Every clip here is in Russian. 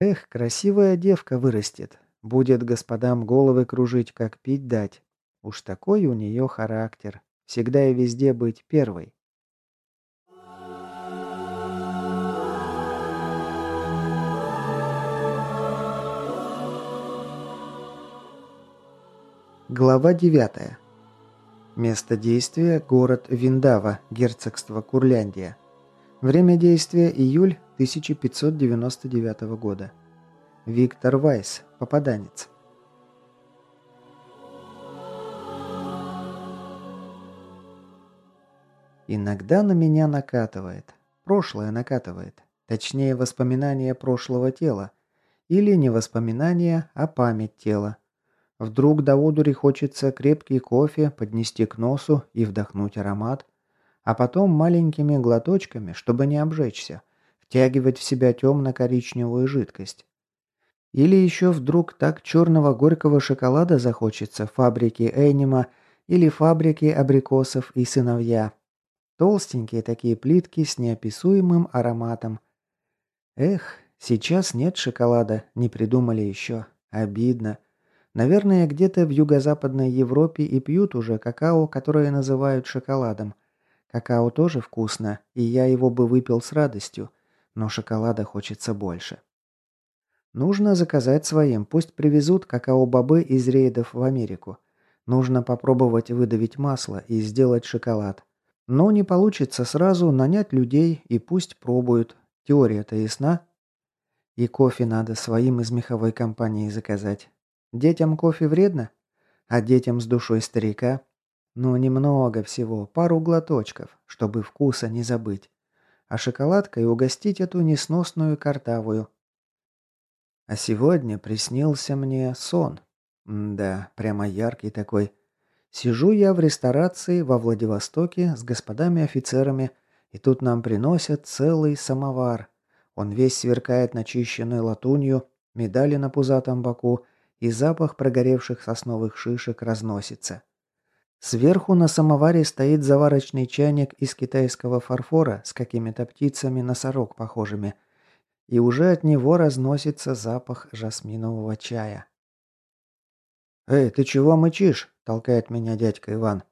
Эх, красивая девка вырастет. Будет господам головы кружить, как пить дать. Уж такой у нее характер. Всегда и везде быть первой. Глава 9. Место действия – город Виндава, герцогство Курляндия. Время действия – июль 1599 года. Виктор Вайс, попаданец. Иногда на меня накатывает. Прошлое накатывает. Точнее, воспоминания прошлого тела. Или не воспоминания, а память тела. Вдруг до одури хочется крепкий кофе поднести к носу и вдохнуть аромат – а потом маленькими глоточками, чтобы не обжечься, втягивать в себя темно-коричневую жидкость. Или еще вдруг так черного горького шоколада захочется фабрики Энима или фабрики абрикосов и сыновья. Толстенькие такие плитки с неописуемым ароматом. Эх, сейчас нет шоколада, не придумали еще. Обидно. Наверное, где-то в юго-западной Европе и пьют уже какао, которое называют шоколадом – Какао тоже вкусно, и я его бы выпил с радостью, но шоколада хочется больше. Нужно заказать своим, пусть привезут какао-бобы из рейдов в Америку. Нужно попробовать выдавить масло и сделать шоколад. Но не получится сразу нанять людей и пусть пробуют. Теория-то ясна. И кофе надо своим из меховой компании заказать. Детям кофе вредно? А детям с душой старика? Ну, немного всего, пару глоточков, чтобы вкуса не забыть. А шоколадкой угостить эту несносную картавую. А сегодня приснился мне сон. М да, прямо яркий такой. Сижу я в ресторации во Владивостоке с господами-офицерами, и тут нам приносят целый самовар. Он весь сверкает начищенной латунью, медали на пузатом боку, и запах прогоревших сосновых шишек разносится. Сверху на самоваре стоит заварочный чайник из китайского фарфора с какими-то птицами носорог похожими. И уже от него разносится запах жасминового чая. «Эй, ты чего мычишь?» – толкает меня дядька Иван.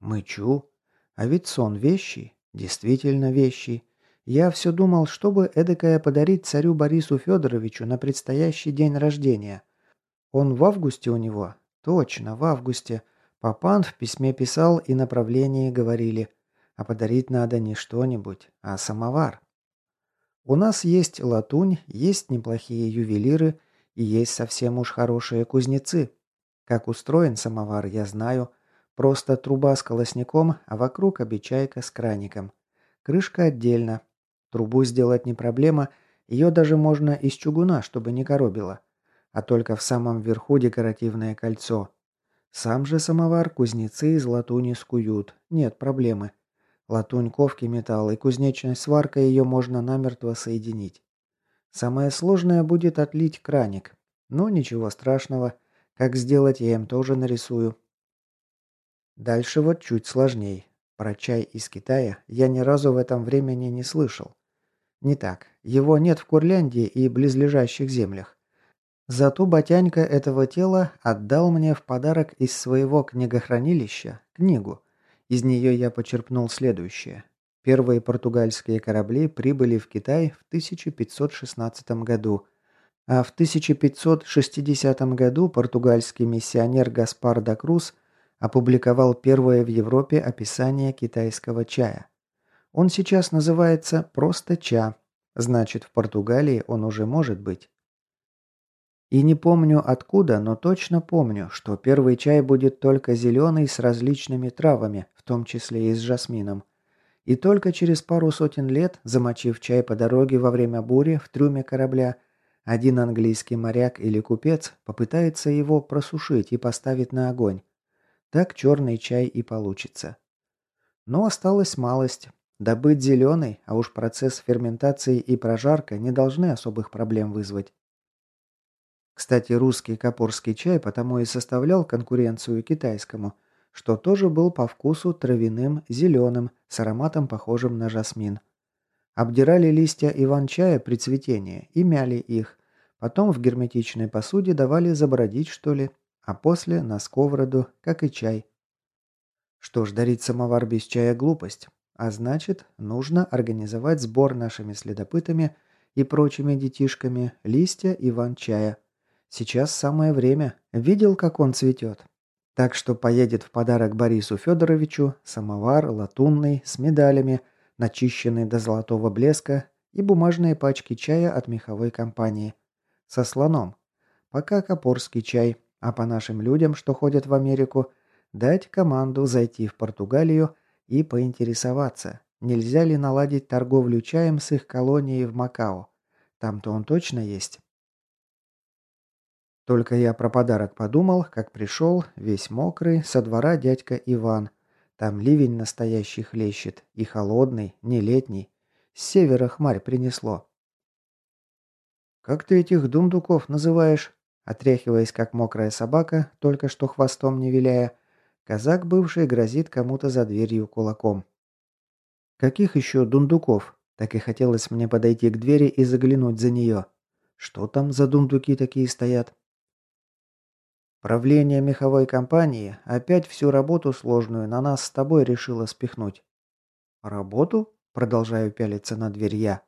«Мычу? А ведь сон вещий, действительно вещий. Я все думал, чтобы эдакое подарить царю Борису Федоровичу на предстоящий день рождения. Он в августе у него? Точно, в августе – Папан в письме писал и направление говорили, а подарить надо не что-нибудь, а самовар. У нас есть латунь, есть неплохие ювелиры и есть совсем уж хорошие кузнецы. Как устроен самовар, я знаю. Просто труба с колосником, а вокруг обечайка с краником. Крышка отдельно. Трубу сделать не проблема, ее даже можно из чугуна, чтобы не коробило. А только в самом верху декоративное кольцо – сам же самовар кузнецы из латуни скуют, нет проблемы. Латунь ковки металл, и кузнечной сваркой ее можно намертво соединить. Самое сложное будет отлить краник, но ничего страшного, как сделать я им тоже нарисую. Дальше вот чуть сложней. Про чай из Китая я ни разу в этом времени не слышал. Не так, его нет в Курляндии и близлежащих землях. Зато Батянька этого тела отдал мне в подарок из своего книгохранилища книгу. Из нее я почерпнул следующее. Первые португальские корабли прибыли в Китай в 1516 году, а в 1560 году португальский миссионер Гаспар да Круз опубликовал первое в Европе описание китайского чая. Он сейчас называется просто ча, значит в Португалии он уже может быть. И не помню откуда, но точно помню, что первый чай будет только зеленый с различными травами, в том числе и с жасмином. И только через пару сотен лет, замочив чай по дороге во время бури в трюме корабля, один английский моряк или купец попытается его просушить и поставить на огонь. Так черный чай и получится. Но осталась малость. Добыть зеленый, а уж процесс ферментации и прожарка не должны особых проблем вызвать. Кстати, русский капорский чай потому и составлял конкуренцию китайскому, что тоже был по вкусу травяным, зеленым, с ароматом, похожим на жасмин. Обдирали листья иван-чая при цветении и мяли их. Потом в герметичной посуде давали забродить, что ли, а после на сковороду, как и чай. Что ж, дарить самовар без чая – глупость. А значит, нужно организовать сбор нашими следопытами и прочими детишками листья иван-чая – Сейчас самое время. Видел, как он цветет. Так что поедет в подарок Борису Федоровичу самовар латунный с медалями, начищенный до золотого блеска и бумажные пачки чая от меховой компании. Со слоном. Пока копорский чай, а по нашим людям, что ходят в Америку, дать команду зайти в Португалию и поинтересоваться, нельзя ли наладить торговлю чаем с их колонией в Макао. Там-то он точно есть. Только я про подарок подумал, как пришел, весь мокрый, со двора дядька Иван. Там ливень настоящий хлещет, и холодный, не летний. С севера хмарь принесло. «Как ты этих думдуков называешь?» Отряхиваясь, как мокрая собака, только что хвостом не виляя, казак бывший грозит кому-то за дверью кулаком. «Каких еще дундуков?» Так и хотелось мне подойти к двери и заглянуть за нее. Что там за дундуки такие стоят? Правление меховой компании опять всю работу сложную на нас с тобой решило спихнуть. Работу? Продолжаю пялиться на дверь я.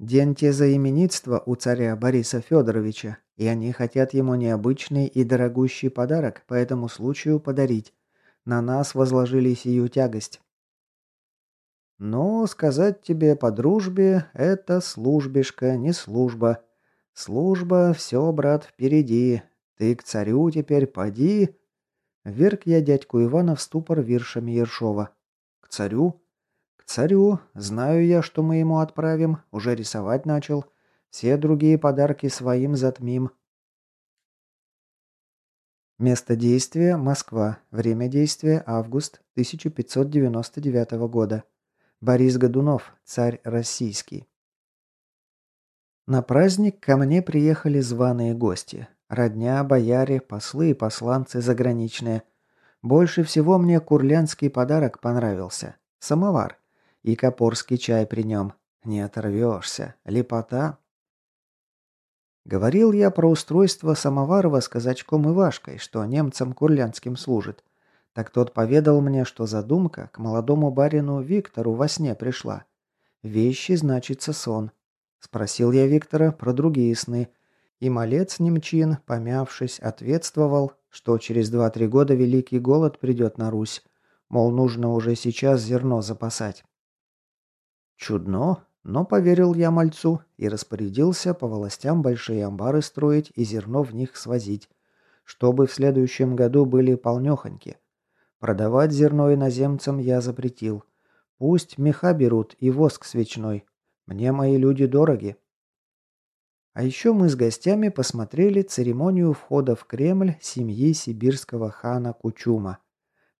День тезаименитства у царя Бориса Федоровича, и они хотят ему необычный и дорогущий подарок по этому случаю подарить. На нас возложили сию тягость. Но сказать тебе по дружбе, это службишка, не служба. Служба, все, брат, впереди, ты к царю теперь поди...» Вверг я дядьку Ивана в ступор виршами Ершова. «К царю?» «К царю. Знаю я, что мы ему отправим. Уже рисовать начал. Все другие подарки своим затмим». Место действия – Москва. Время действия – август 1599 года. Борис Годунов, царь российский. На праздник ко мне приехали званые гости. Родня, бояре, послы и посланцы заграничные. Больше всего мне курлянский подарок понравился. Самовар. И копорский чай при нем. Не оторвешься. Лепота. Говорил я про устройство самоварова с казачком Ивашкой, что немцам курлянским служит. Так тот поведал мне, что задумка к молодому барину Виктору во сне пришла. Вещи, значится, сон. Спросил я Виктора про другие сны, и малец Немчин, помявшись, ответствовал, что через 2-3 года Великий Голод придет на Русь, мол, нужно уже сейчас зерно запасать. Чудно, но поверил я мальцу и распорядился по властям большие амбары строить и зерно в них свозить, чтобы в следующем году были полнехоньки. Продавать зерно иноземцам я запретил. Пусть меха берут и воск свечной. Мне мои люди дороги. А еще мы с гостями посмотрели церемонию входа в Кремль семьи сибирского хана Кучума.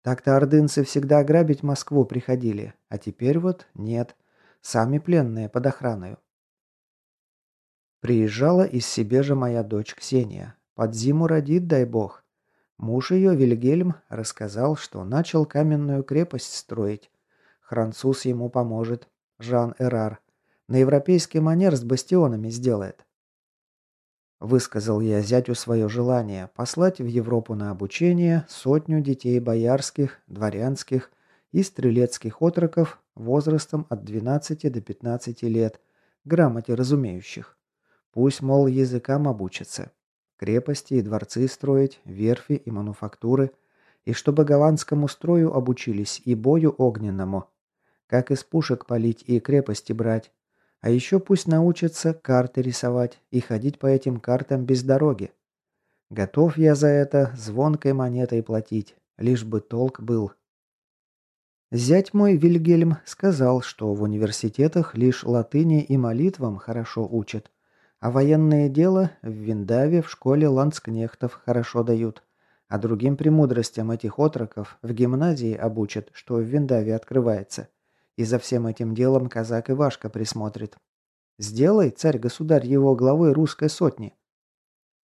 Так-то ордынцы всегда грабить Москву приходили, а теперь вот нет. Сами пленные под охраною. Приезжала из Сибежа моя дочь Ксения. Под зиму родит, дай бог. Муж ее, Вильгельм, рассказал, что начал каменную крепость строить. Француз ему поможет. Жан Эрар. На европейский манер с бастионами сделает. Высказал я зятю свое желание послать в Европу на обучение сотню детей боярских, дворянских и стрелецких отроков возрастом от 12 до 15 лет, грамоте разумеющих. Пусть, мол, языкам обучатся. Крепости и дворцы строить, верфи и мануфактуры. И чтобы голландскому строю обучились и бою огненному. Как из пушек палить и крепости брать, а еще пусть научатся карты рисовать и ходить по этим картам без дороги. Готов я за это звонкой монетой платить, лишь бы толк был. Зять мой Вильгельм сказал, что в университетах лишь латыни и молитвам хорошо учат, а военное дело в Виндаве в школе ландскнехтов хорошо дают, а другим премудростям этих отроков в гимназии обучат, что в Виндаве открывается. И за всем этим делом казак Ивашка присмотрит. Сделай, царь-государь, его главой русской сотни.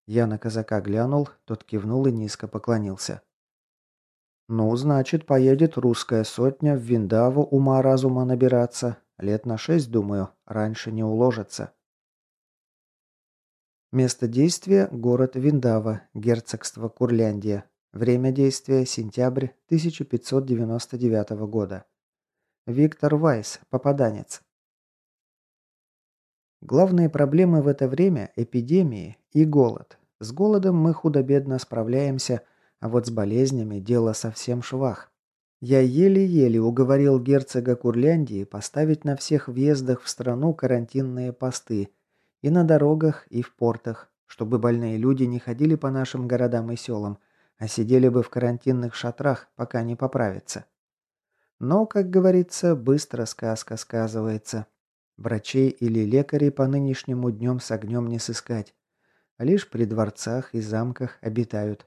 Я на казака глянул, тот кивнул и низко поклонился. «Ну, значит, поедет русская сотня в Виндаву ума-разума набираться. Лет на шесть, думаю, раньше не уложится». Место действия – город Виндава, герцогство Курляндия. Время действия – сентябрь 1599 года. Виктор Вайс, попаданец. Главные проблемы в это время – эпидемии и голод. С голодом мы худо-бедно справляемся, а вот с болезнями дело совсем швах. Я еле-еле уговорил герцога Курляндии поставить на всех въездах в страну карантинные посты и на дорогах, и в портах, чтобы больные люди не ходили по нашим городам и селам, а сидели бы в карантинных шатрах, пока не поправятся. Но, как говорится, быстро сказка сказывается. Врачей или лекарей по нынешнему днем с огнем не сыскать. Лишь при дворцах и замках обитают.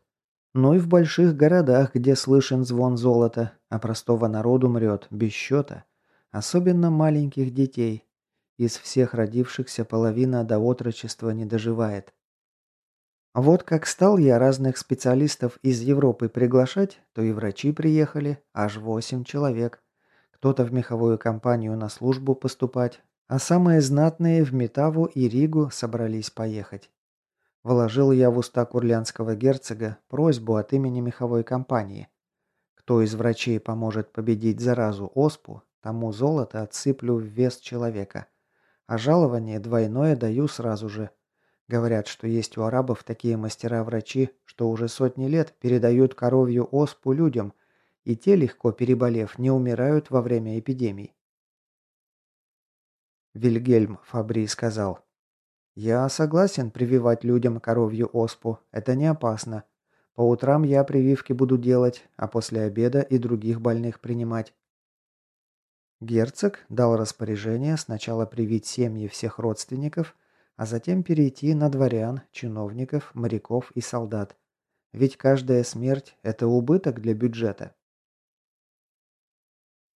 Ну и в больших городах, где слышен звон золота, а простого народу мрет без счета. Особенно маленьких детей. Из всех родившихся половина до отрочества не доживает. Вот как стал я разных специалистов из Европы приглашать, то и врачи приехали, аж восемь человек. Кто-то в меховую компанию на службу поступать, а самые знатные в Метаву и Ригу собрались поехать. Вложил я в уста курлянского герцога просьбу от имени меховой компании. Кто из врачей поможет победить заразу оспу, тому золото отсыплю в вес человека. А жалование двойное даю сразу же – Говорят, что есть у арабов такие мастера-врачи, что уже сотни лет передают коровью оспу людям, и те, легко переболев, не умирают во время эпидемий. Вильгельм Фабри сказал, «Я согласен прививать людям коровью оспу, это не опасно. По утрам я прививки буду делать, а после обеда и других больных принимать». Герцог дал распоряжение сначала привить семьи всех родственников – а затем перейти на дворян, чиновников, моряков и солдат. Ведь каждая смерть – это убыток для бюджета.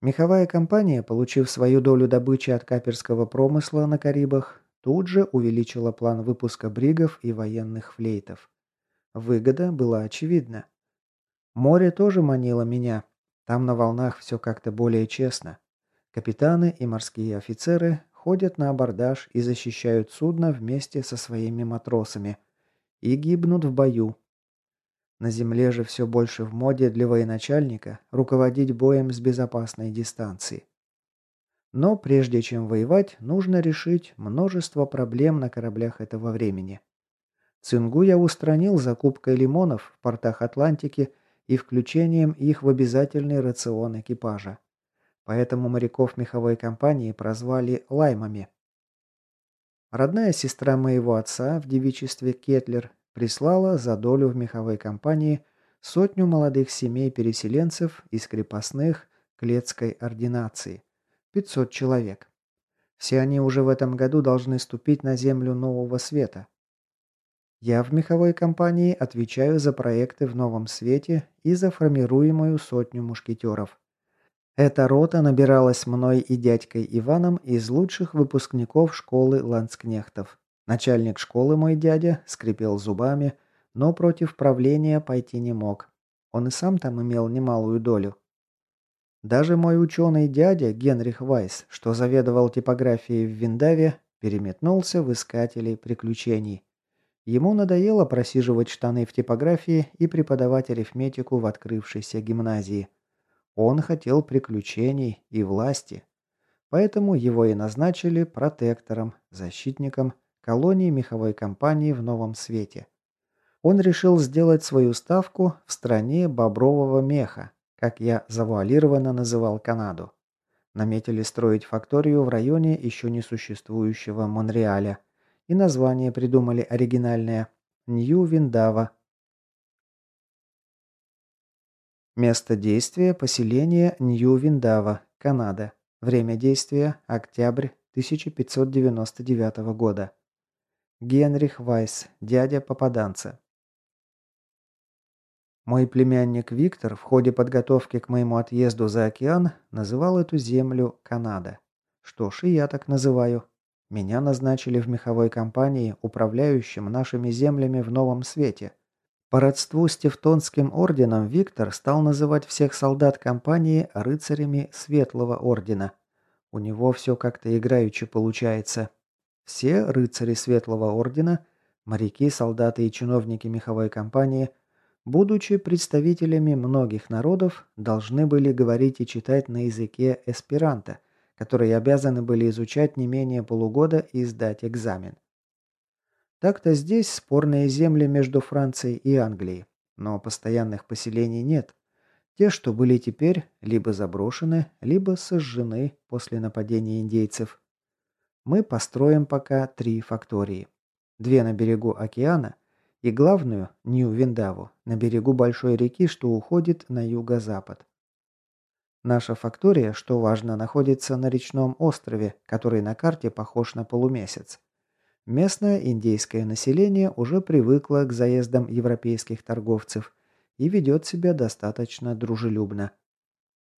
Меховая компания, получив свою долю добычи от каперского промысла на Карибах, тут же увеличила план выпуска бригов и военных флейтов. Выгода была очевидна. Море тоже манило меня. Там на волнах все как-то более честно. Капитаны и морские офицеры ходят на абордаж и защищают судно вместе со своими матросами. И гибнут в бою. На земле же все больше в моде для военачальника руководить боем с безопасной дистанции. Но прежде чем воевать, нужно решить множество проблем на кораблях этого времени. Цингу я устранил закупкой лимонов в портах Атлантики и включением их в обязательный рацион экипажа. Поэтому моряков меховой компании прозвали «лаймами». Родная сестра моего отца в девичестве Кетлер прислала за долю в меховой компании сотню молодых семей-переселенцев из крепостных Клетской ординации – 500 человек. Все они уже в этом году должны ступить на землю нового света. Я в меховой компании отвечаю за проекты в новом свете и за формируемую сотню мушкетеров – эта рота набиралась мной и дядькой Иваном из лучших выпускников школы ланскнехтов. Начальник школы мой дядя скрипел зубами, но против правления пойти не мог. Он и сам там имел немалую долю. Даже мой ученый дядя Генрих Вайс, что заведовал типографией в Виндаве, переметнулся в искателей приключений. Ему надоело просиживать штаны в типографии и преподавать арифметику в открывшейся гимназии. Он хотел приключений и власти. Поэтому его и назначили протектором, защитником колонии меховой компании в Новом Свете. Он решил сделать свою ставку в стране бобрового меха, как я завуалированно называл Канаду. Наметили строить факторию в районе еще не существующего Монреаля. И название придумали оригинальное – Нью-Виндава Место действия – поселение Нью-Виндава, Канада. Время действия – октябрь 1599 года. Генрих Вайс, дядя попаданца. Мой племянник Виктор в ходе подготовки к моему отъезду за океан называл эту землю Канада. Что ж, и я так называю. Меня назначили в меховой компании, управляющим нашими землями в новом свете – по родству с Тевтонским орденом Виктор стал называть всех солдат компании рыцарями Светлого ордена. У него все как-то играючи получается. Все рыцари Светлого ордена, моряки, солдаты и чиновники меховой компании, будучи представителями многих народов, должны были говорить и читать на языке эсперанто, который обязаны были изучать не менее полугода и сдать экзамен. Так-то здесь спорные земли между Францией и Англией, но постоянных поселений нет. Те, что были теперь, либо заброшены, либо сожжены после нападения индейцев. Мы построим пока три фактории. Две на берегу океана и главную, Нью-Виндаву, на берегу большой реки, что уходит на юго-запад. Наша фактория, что важно, находится на речном острове, который на карте похож на полумесяц. Местное индейское население уже привыкло к заездам европейских торговцев и ведет себя достаточно дружелюбно.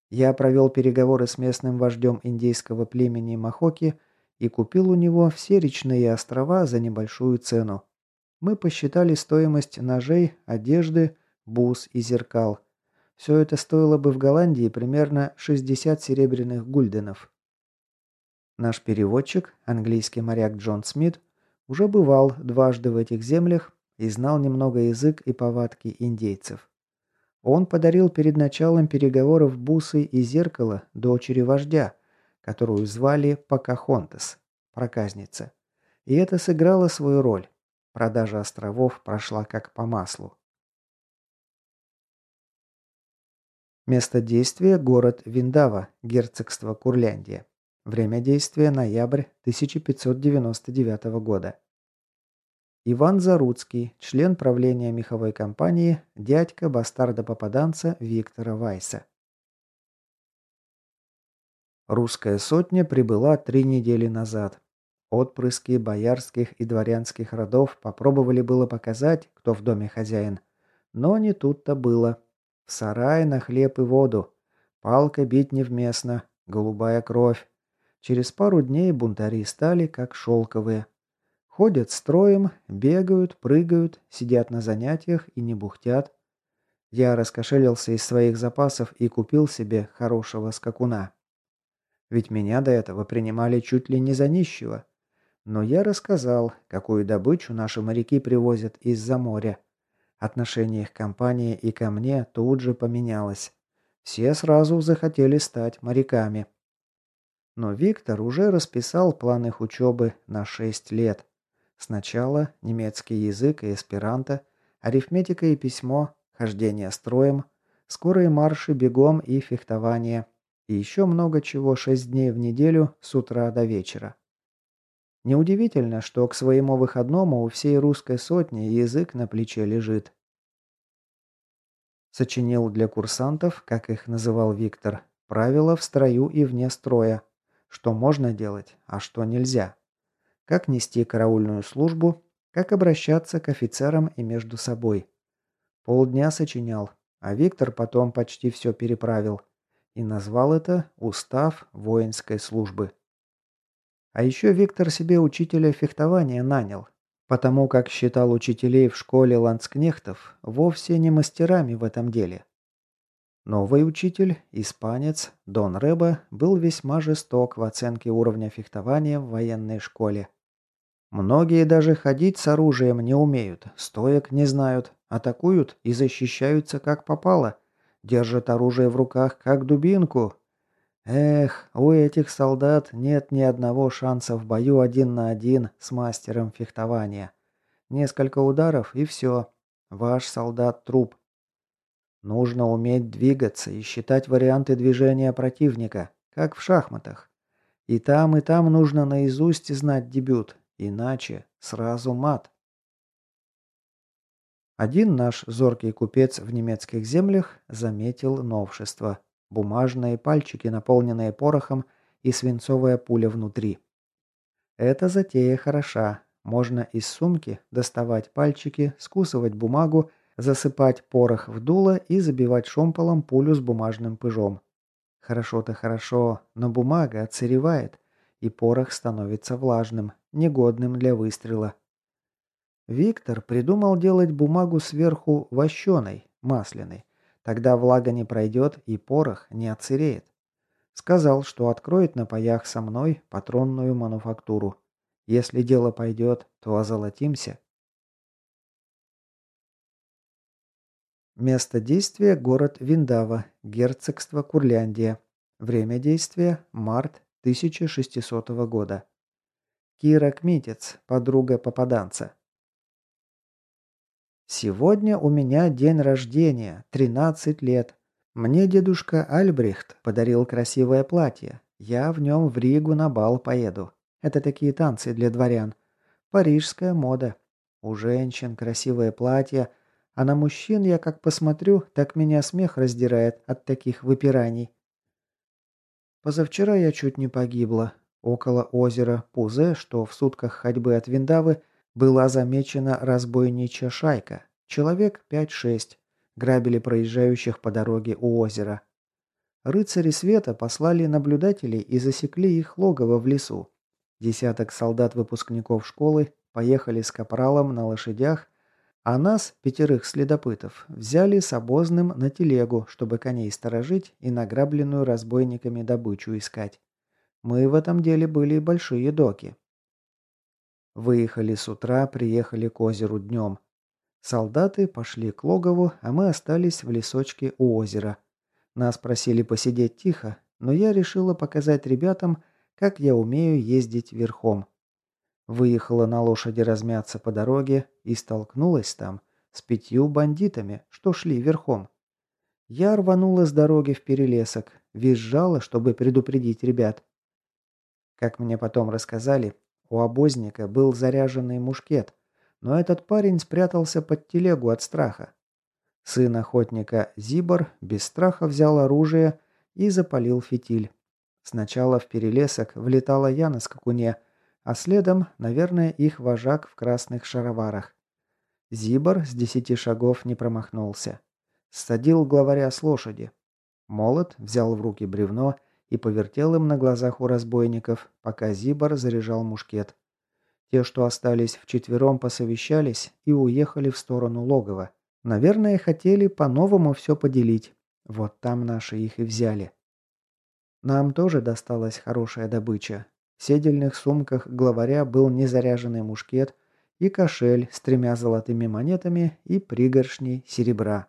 Я провел переговоры с местным вождем индейского племени Махоки и купил у него все речные острова за небольшую цену. Мы посчитали стоимость ножей, одежды, бус и зеркал. Все это стоило бы в Голландии примерно 60 серебряных гульденов. Наш переводчик, английский моряк Джон Смит, уже бывал дважды в этих землях и знал немного язык и повадки индейцев. Он подарил перед началом переговоров бусы и зеркало дочери вождя, которую звали Покахонтас, проказница. И это сыграло свою роль. Продажа островов прошла как по маслу. Место действия – город Виндава, герцогство Курляндия. Время действия – ноябрь 1599 года. Иван Заруцкий, член правления меховой компании, дядька бастарда-попаданца Виктора Вайса. Русская сотня прибыла три недели назад. Отпрыски боярских и дворянских родов попробовали было показать, кто в доме хозяин. Но не тут-то было. В сарае на хлеб и воду. Палка бить невместно, голубая кровь, Через пару дней бунтари стали как шелковые. Ходят строем, бегают, прыгают, сидят на занятиях и не бухтят. Я раскошелился из своих запасов и купил себе хорошего скакуна. Ведь меня до этого принимали чуть ли не за нищего. Но я рассказал, какую добычу наши моряки привозят из-за моря. Отношение их компании и ко мне тут же поменялось. Все сразу захотели стать моряками. Но Виктор уже расписал план их учебы на 6 лет. Сначала немецкий язык и эсперанто, арифметика и письмо, хождение строем, скорые марши бегом и фехтование. И еще много чего 6 дней в неделю с утра до вечера. Неудивительно, что к своему выходному у всей русской сотни язык на плече лежит. Сочинил для курсантов, как их называл Виктор, правила в строю и вне строя, что можно делать, а что нельзя, как нести караульную службу, как обращаться к офицерам и между собой. Полдня сочинял, а Виктор потом почти все переправил и назвал это «Устав воинской службы». А еще Виктор себе учителя фехтования нанял, потому как считал учителей в школе ландскнехтов вовсе не мастерами в этом деле. Новый учитель, испанец, Дон Рэба, был весьма жесток в оценке уровня фехтования в военной школе. Многие даже ходить с оружием не умеют, стоек не знают, атакуют и защищаются как попало, держат оружие в руках как дубинку. Эх, у этих солдат нет ни одного шанса в бою один на один с мастером фехтования. Несколько ударов и все. Ваш солдат труп. Нужно уметь двигаться и считать варианты движения противника, как в шахматах. И там, и там нужно наизусть знать дебют, иначе сразу мат. Один наш зоркий купец в немецких землях заметил новшество. Бумажные пальчики, наполненные порохом, и свинцовая пуля внутри. Эта затея хороша. Можно из сумки доставать пальчики, скусывать бумагу засыпать порох в дуло и забивать шомполом пулю с бумажным пыжом. Хорошо-то хорошо, но бумага отсыревает, и порох становится влажным, негодным для выстрела. Виктор придумал делать бумагу сверху вощеной, масляной. Тогда влага не пройдет и порох не отсыреет. Сказал, что откроет на паях со мной патронную мануфактуру. Если дело пойдет, то озолотимся. Место действия – город Виндава, герцогство Курляндия. Время действия – март 1600 года. Кира Кмитец, подруга попаданца. «Сегодня у меня день рождения, 13 лет. Мне дедушка Альбрехт подарил красивое платье. Я в нем в Ригу на бал поеду. Это такие танцы для дворян. Парижская мода. У женщин красивое платье, а на мужчин я как посмотрю, так меня смех раздирает от таких выпираний. Позавчера я чуть не погибла. Около озера Пузе, что в сутках ходьбы от Виндавы, была замечена разбойничья шайка. Человек 5-6. Грабили проезжающих по дороге у озера. Рыцари света послали наблюдателей и засекли их логово в лесу. Десяток солдат-выпускников школы поехали с капралом на лошадях а нас, пятерых следопытов, взяли с обозным на телегу, чтобы коней сторожить и награбленную разбойниками добычу искать. Мы в этом деле были большие доки. Выехали с утра, приехали к озеру днем. Солдаты пошли к логову, а мы остались в лесочке у озера. Нас просили посидеть тихо, но я решила показать ребятам, как я умею ездить верхом. Выехала на лошади размяться по дороге и столкнулась там с пятью бандитами, что шли верхом. Я рванула с дороги в перелесок, визжала, чтобы предупредить ребят. Как мне потом рассказали, у обозника был заряженный мушкет, но этот парень спрятался под телегу от страха. Сын охотника Зибор без страха взял оружие и запалил фитиль. Сначала в перелесок влетала я на скакуне, а следом, наверное, их вожак в красных шароварах. Зибор с десяти шагов не промахнулся. садил, главаря с лошади. Молот взял в руки бревно и повертел им на глазах у разбойников, пока Зибор заряжал мушкет. Те, что остались вчетвером, посовещались и уехали в сторону логова. Наверное, хотели по-новому все поделить. Вот там наши их и взяли. Нам тоже досталась хорошая добыча, в седельных сумках главаря был незаряженный мушкет и кошель с тремя золотыми монетами и пригоршней серебра.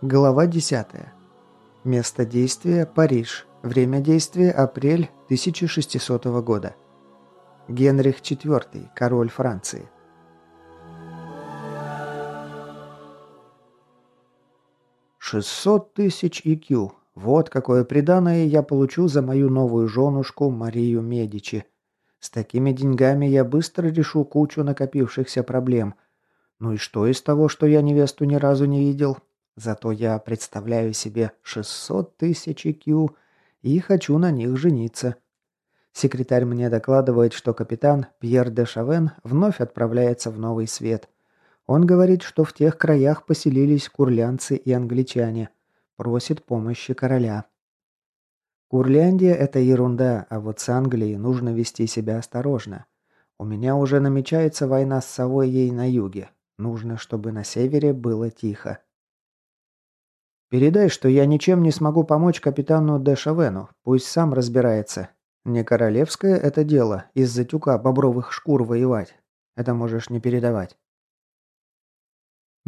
Глава 10. Место действия – Париж. Время действия – апрель 1600 года. Генрих IV, король Франции. 600 тысяч IQ. Вот какое приданое я получу за мою новую женушку Марию Медичи. С такими деньгами я быстро решу кучу накопившихся проблем. Ну и что из того, что я невесту ни разу не видел? Зато я представляю себе 600 тысяч IQ и хочу на них жениться. Секретарь мне докладывает, что капитан Пьер де Шавен вновь отправляется в новый свет. Он говорит, что в тех краях поселились курлянцы и англичане. Просит помощи короля. Курляндия – это ерунда, а вот с Англией нужно вести себя осторожно. У меня уже намечается война с совой ей на юге. Нужно, чтобы на севере было тихо. Передай, что я ничем не смогу помочь капитану Дешавену, Пусть сам разбирается. Не королевское это дело, из-за тюка бобровых шкур воевать. Это можешь не передавать.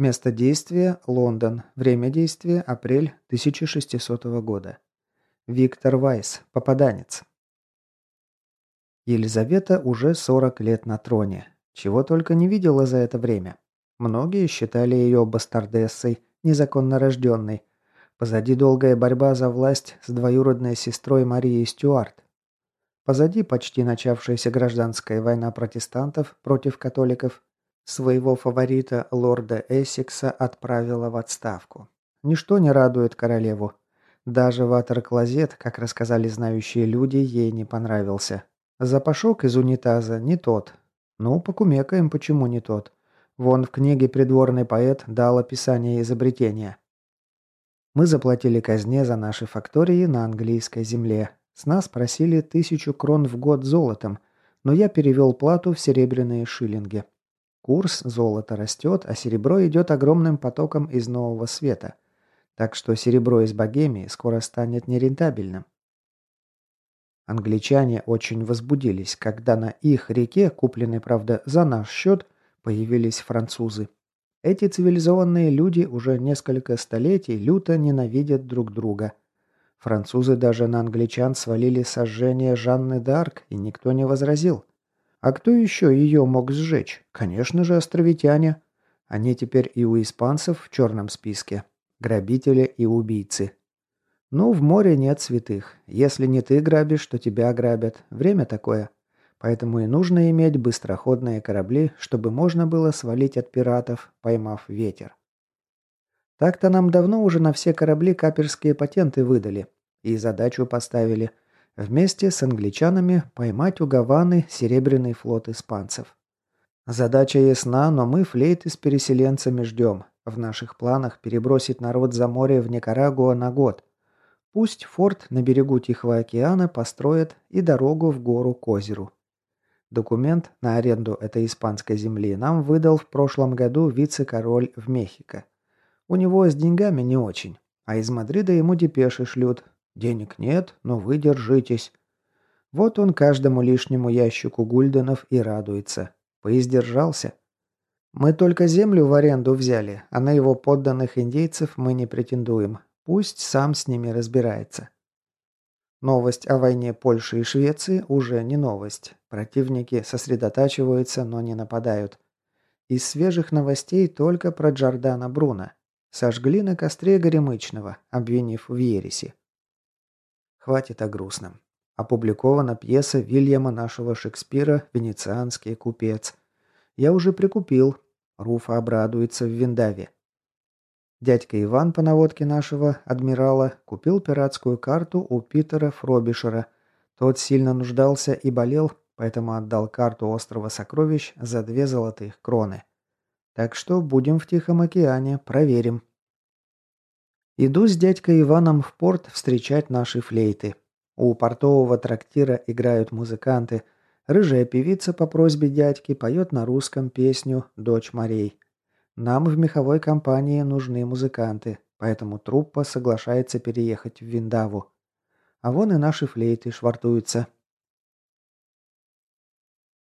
Место действия – Лондон. Время действия – апрель 1600 года. Виктор Вайс. Попаданец. Елизавета уже 40 лет на троне. Чего только не видела за это время. Многие считали ее бастардессой, незаконно рожденной. Позади долгая борьба за власть с двоюродной сестрой Марией Стюарт. Позади почти начавшаяся гражданская война протестантов против католиков. Своего фаворита, лорда Эссекса, отправила в отставку. Ничто не радует королеву. Даже ватер-клозет, как рассказали знающие люди, ей не понравился. Запашок из унитаза не тот. Ну, покумекаем, почему не тот. Вон в книге придворный поэт дал описание изобретения. Мы заплатили казне за наши фактории на английской земле. С нас просили тысячу крон в год золотом, но я перевел плату в серебряные шиллинги. Курс золота растет, а серебро идет огромным потоком из нового света. Так что серебро из Богемии скоро станет нерентабельным. Англичане очень возбудились, когда на их реке, купленной, правда, за наш счет, появились французы. Эти цивилизованные люди уже несколько столетий люто ненавидят друг друга. Французы даже на англичан свалили сожжение Жанны д'Арк, и никто не возразил – а кто еще ее мог сжечь? Конечно же, островитяне. Они теперь и у испанцев в черном списке. Грабители и убийцы. Ну, в море нет святых. Если не ты грабишь, то тебя грабят. Время такое. Поэтому и нужно иметь быстроходные корабли, чтобы можно было свалить от пиратов, поймав ветер. Так-то нам давно уже на все корабли каперские патенты выдали. И задачу поставили – Вместе с англичанами поймать у Гаваны серебряный флот испанцев. Задача ясна, но мы флейты с переселенцами ждем. В наших планах перебросить народ за море в Никарагуа на год. Пусть форт на берегу Тихого океана построят и дорогу в гору к озеру. Документ на аренду этой испанской земли нам выдал в прошлом году вице-король в Мехико. У него с деньгами не очень, а из Мадрида ему депеши шлют, Денег нет, но вы держитесь. Вот он каждому лишнему ящику гульденов и радуется. Поиздержался. Мы только землю в аренду взяли, а на его подданных индейцев мы не претендуем. Пусть сам с ними разбирается. Новость о войне Польши и Швеции уже не новость. Противники сосредотачиваются, но не нападают. Из свежих новостей только про Джордана Бруна. Сожгли на костре Горемычного, обвинив в ереси. Хватит о грустном. Опубликована пьеса Вильяма нашего Шекспира «Венецианский купец». Я уже прикупил. Руфа обрадуется в Виндаве. Дядька Иван по наводке нашего адмирала купил пиратскую карту у Питера Фробишера. Тот сильно нуждался и болел, поэтому отдал карту острова Сокровищ за две золотых кроны. Так что будем в Тихом океане, проверим. Иду с дядькой Иваном в порт встречать наши флейты. У портового трактира играют музыканты. Рыжая певица по просьбе дядьки поет на русском песню «Дочь морей». Нам в меховой компании нужны музыканты, поэтому труппа соглашается переехать в Виндаву. А вон и наши флейты швартуются.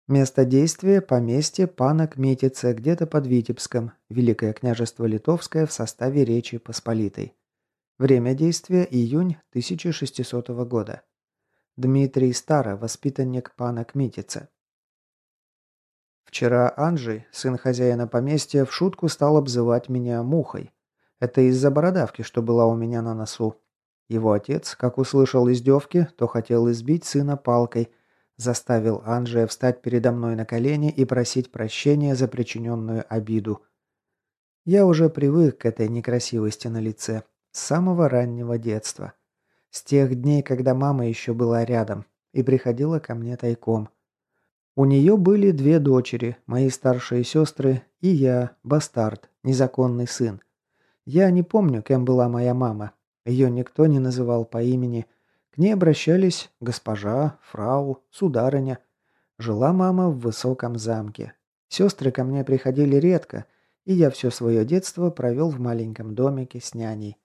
Место действия – поместье пана Кметица, где-то под Витебском, Великое княжество Литовское в составе Речи Посполитой. Время действия – июнь 1600 года. Дмитрий Стара, воспитанник пана Кмитица. Вчера Анжи, сын хозяина поместья, в шутку стал обзывать меня мухой. Это из-за бородавки, что была у меня на носу. Его отец, как услышал издевки, то хотел избить сына палкой, заставил Анжия встать передо мной на колени и просить прощения за причиненную обиду. Я уже привык к этой некрасивости на лице. С самого раннего детства. С тех дней, когда мама еще была рядом и приходила ко мне тайком. У нее были две дочери, мои старшие сестры и я, бастард, незаконный сын. Я не помню, кем была моя мама. Ее никто не называл по имени. К ней обращались госпожа, фрау, сударыня. Жила мама в высоком замке. Сестры ко мне приходили редко, и я все свое детство провел в маленьком домике с няней.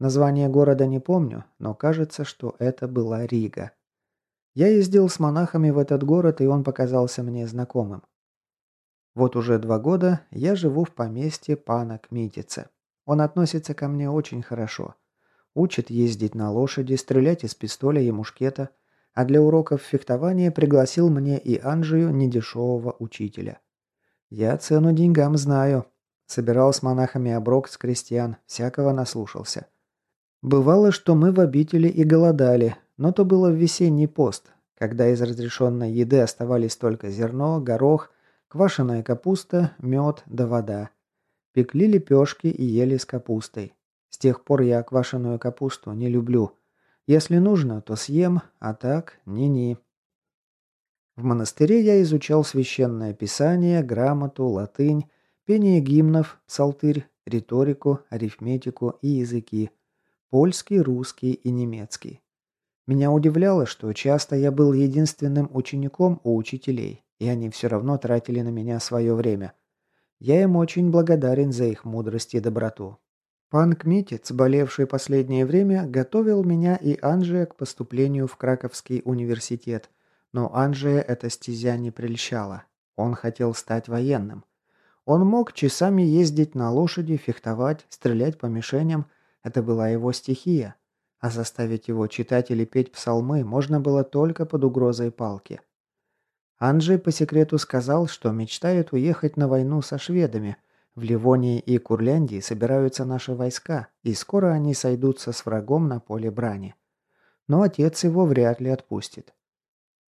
Название города не помню, но кажется, что это была Рига. Я ездил с монахами в этот город, и он показался мне знакомым. Вот уже два года я живу в поместье пана Кмитице. Он относится ко мне очень хорошо. Учит ездить на лошади, стрелять из пистоля и мушкета, а для уроков фехтования пригласил мне и Анжию недешевого учителя. Я цену деньгам знаю. Собирал с монахами оброк с крестьян, всякого наслушался. Бывало, что мы в обители и голодали, но то было в весенний пост, когда из разрешенной еды оставались только зерно, горох, квашеная капуста, мед да вода. Пекли лепешки и ели с капустой. С тех пор я квашеную капусту не люблю. Если нужно, то съем, а так ни-ни. В монастыре я изучал священное писание, грамоту, латынь, пение гимнов, псалтырь, риторику, арифметику и языки – Польский, русский и немецкий. Меня удивляло, что часто я был единственным учеником у учителей, и они все равно тратили на меня свое время. Я им очень благодарен за их мудрость и доброту. Пан Кмитец, болевший последнее время, готовил меня и Анжия к поступлению в Краковский университет, но Анжия эта стезя не прельщала. Он хотел стать военным. Он мог часами ездить на лошади, фехтовать, стрелять по мишеням – это была его стихия, а заставить его читать или петь псалмы можно было только под угрозой палки. Анджей по секрету сказал, что мечтает уехать на войну со шведами. В Ливонии и Курляндии собираются наши войска, и скоро они сойдутся с врагом на поле брани. Но отец его вряд ли отпустит.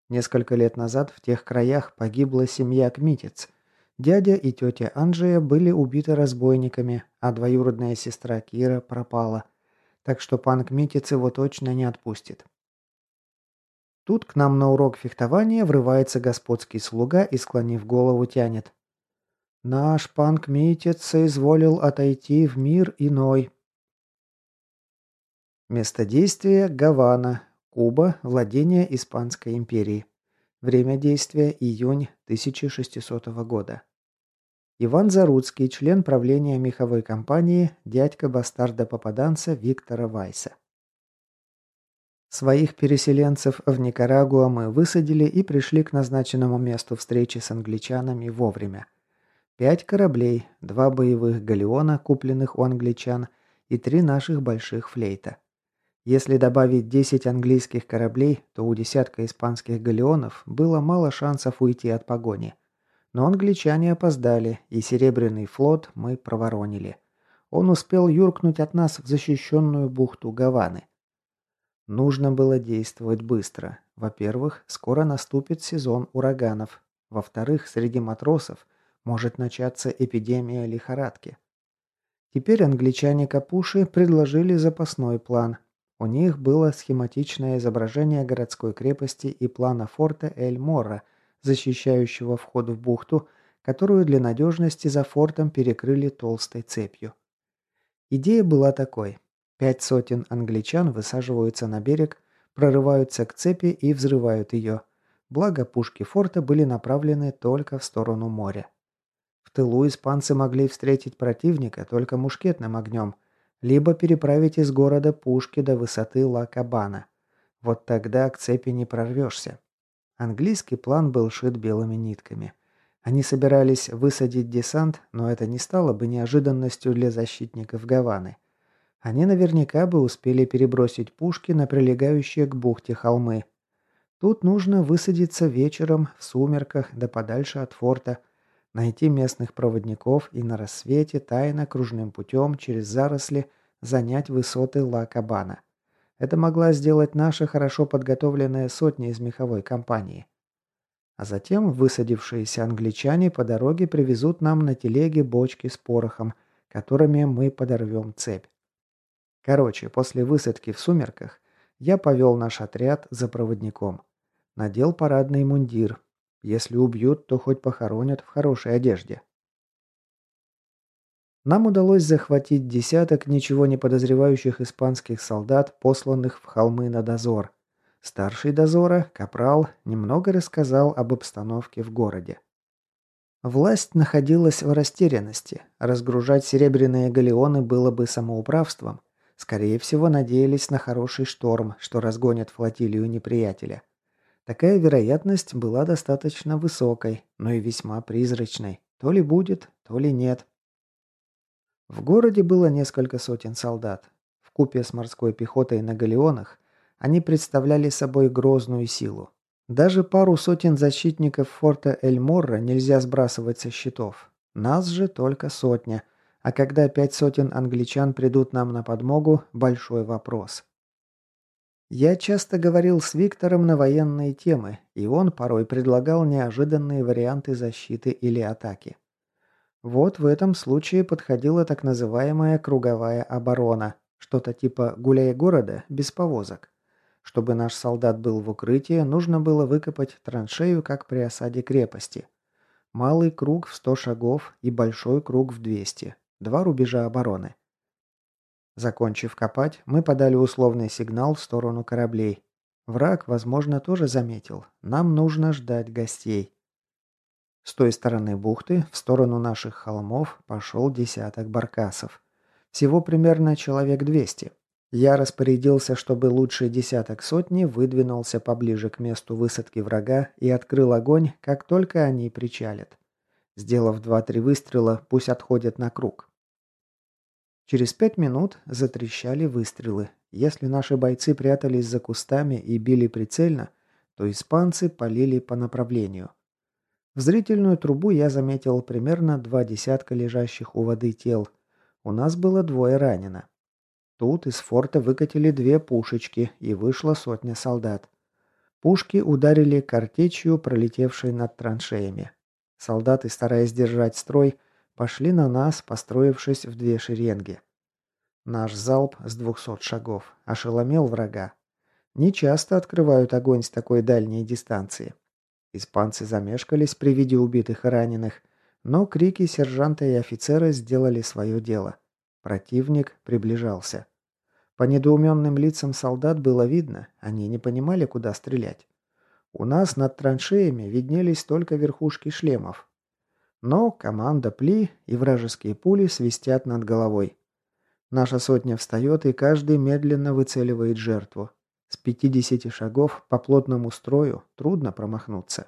Несколько лет назад в тех краях погибла семья Кмитец – Дядя и тетя Анжея были убиты разбойниками, а двоюродная сестра Кира пропала. Так что панк Митиц его точно не отпустит. Тут к нам на урок фехтования врывается господский слуга и, склонив голову, тянет. «Наш панк Митец соизволил отойти в мир иной». Место действия – Гавана, Куба, владение Испанской империи. Время действия – июнь 1600 года. Иван Заруцкий, член правления меховой компании, дядька бастарда-попаданца Виктора Вайса. Своих переселенцев в Никарагуа мы высадили и пришли к назначенному месту встречи с англичанами вовремя. Пять кораблей, два боевых галеона, купленных у англичан, и три наших больших флейта – если добавить 10 английских кораблей, то у десятка испанских галеонов было мало шансов уйти от погони. Но англичане опоздали, и Серебряный флот мы проворонили. Он успел юркнуть от нас в защищенную бухту Гаваны. Нужно было действовать быстро. Во-первых, скоро наступит сезон ураганов. Во-вторых, среди матросов может начаться эпидемия лихорадки. Теперь англичане Капуши предложили запасной план, у них было схематичное изображение городской крепости и плана форта Эль-Мора, защищающего вход в бухту, которую для надежности за фортом перекрыли толстой цепью. Идея была такой. Пять сотен англичан высаживаются на берег, прорываются к цепи и взрывают ее. Благо, пушки форта были направлены только в сторону моря. В тылу испанцы могли встретить противника только мушкетным огнем – либо переправить из города пушки до высоты Ла-Кабана. Вот тогда к цепи не прорвешься. Английский план был шит белыми нитками. Они собирались высадить десант, но это не стало бы неожиданностью для защитников Гаваны. Они наверняка бы успели перебросить пушки на прилегающие к бухте холмы. Тут нужно высадиться вечером в сумерках да подальше от форта – найти местных проводников и на рассвете тайно кружным путем через заросли занять высоты Ла-Кабана. Это могла сделать наша хорошо подготовленная сотня из меховой компании. А затем высадившиеся англичане по дороге привезут нам на телеге бочки с порохом, которыми мы подорвем цепь. Короче, после высадки в сумерках я повел наш отряд за проводником. Надел парадный мундир, если убьют, то хоть похоронят в хорошей одежде. Нам удалось захватить десяток ничего не подозревающих испанских солдат, посланных в холмы на дозор. Старший дозора, капрал, немного рассказал об обстановке в городе. Власть находилась в растерянности. Разгружать серебряные галеоны было бы самоуправством. Скорее всего, надеялись на хороший шторм, что разгонит флотилию неприятеля. Такая вероятность была достаточно высокой, но и весьма призрачной. То ли будет, то ли нет. В городе было несколько сотен солдат. В купе с морской пехотой на галеонах они представляли собой грозную силу. Даже пару сотен защитников форта Эль-Морро нельзя сбрасывать со счетов. Нас же только сотня. А когда пять сотен англичан придут нам на подмогу, большой вопрос – я часто говорил с Виктором на военные темы, и он порой предлагал неожиданные варианты защиты или атаки. Вот в этом случае подходила так называемая круговая оборона, что-то типа «гуляй города» без повозок. Чтобы наш солдат был в укрытии, нужно было выкопать траншею, как при осаде крепости. Малый круг в 100 шагов и большой круг в 200. Два рубежа обороны. Закончив копать, мы подали условный сигнал в сторону кораблей. Враг, возможно, тоже заметил. Нам нужно ждать гостей. С той стороны бухты, в сторону наших холмов, пошел десяток баркасов. Всего примерно человек 200. Я распорядился, чтобы лучший десяток сотни выдвинулся поближе к месту высадки врага и открыл огонь, как только они причалят. Сделав 2-3 выстрела, пусть отходят на круг. Через пять минут затрещали выстрелы. Если наши бойцы прятались за кустами и били прицельно, то испанцы полили по направлению. В зрительную трубу я заметил примерно два десятка лежащих у воды тел. У нас было двое ранено. Тут из форта выкатили две пушечки, и вышла сотня солдат. Пушки ударили картечью, пролетевшей над траншеями. Солдаты, стараясь держать строй, пошли на нас, построившись в две шеренги. Наш залп с 200 шагов ошеломил врага. Не часто открывают огонь с такой дальней дистанции. Испанцы замешкались при виде убитых и раненых, но крики сержанта и офицера сделали свое дело. Противник приближался. По недоуменным лицам солдат было видно, они не понимали, куда стрелять. У нас над траншеями виднелись только верхушки шлемов, но команда пли и вражеские пули свистят над головой. Наша сотня встает, и каждый медленно выцеливает жертву. С 50 шагов по плотному строю трудно промахнуться.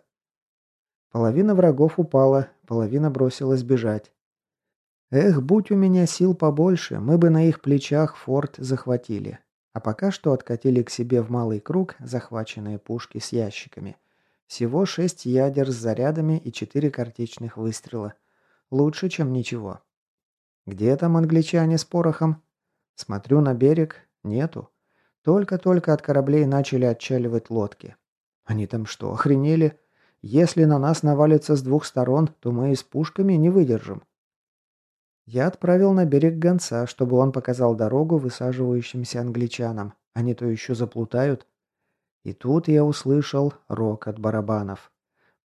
Половина врагов упала, половина бросилась бежать. Эх, будь у меня сил побольше, мы бы на их плечах форт захватили. А пока что откатили к себе в малый круг захваченные пушки с ящиками. Всего шесть ядер с зарядами и четыре картечных выстрела. Лучше, чем ничего. Где там англичане с порохом? Смотрю на берег. Нету. Только-только от кораблей начали отчаливать лодки. Они там что, охренели? Если на нас навалится с двух сторон, то мы и с пушками не выдержим. Я отправил на берег гонца, чтобы он показал дорогу высаживающимся англичанам. Они то еще заплутают. И тут я услышал рок от барабанов.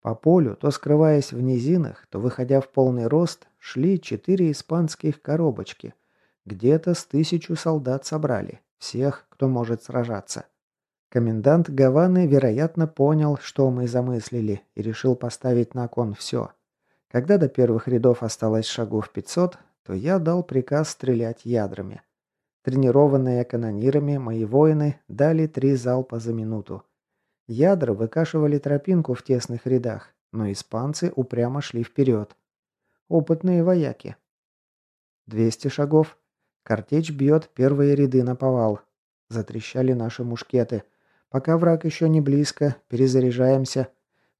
По полю, то скрываясь в низинах, то выходя в полный рост, шли четыре испанских коробочки. Где-то с тысячу солдат собрали, всех, кто может сражаться. Комендант Гаваны, вероятно, понял, что мы замыслили, и решил поставить на кон все. Когда до первых рядов осталось шагов 500, то я дал приказ стрелять ядрами. Тренированные канонирами, мои воины дали три залпа за минуту. Ядра выкашивали тропинку в тесных рядах, но испанцы упрямо шли вперед. Опытные вояки. 200 шагов. Картечь бьет первые ряды на повал. Затрещали наши мушкеты. Пока враг еще не близко, перезаряжаемся.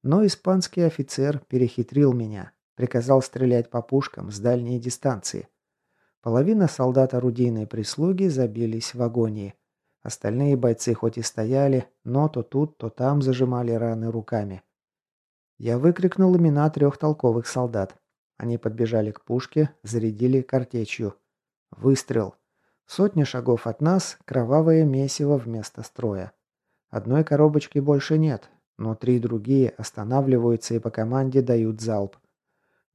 Но испанский офицер перехитрил меня. Приказал стрелять по пушкам с дальней дистанции. Половина солдат орудийной прислуги забились в агонии. Остальные бойцы хоть и стояли, но то тут, то там зажимали раны руками. Я выкрикнул имена трех толковых солдат. Они подбежали к пушке, зарядили картечью. Выстрел. Сотни шагов от нас кровавое месиво вместо строя. Одной коробочки больше нет, но три другие останавливаются и по команде дают залп.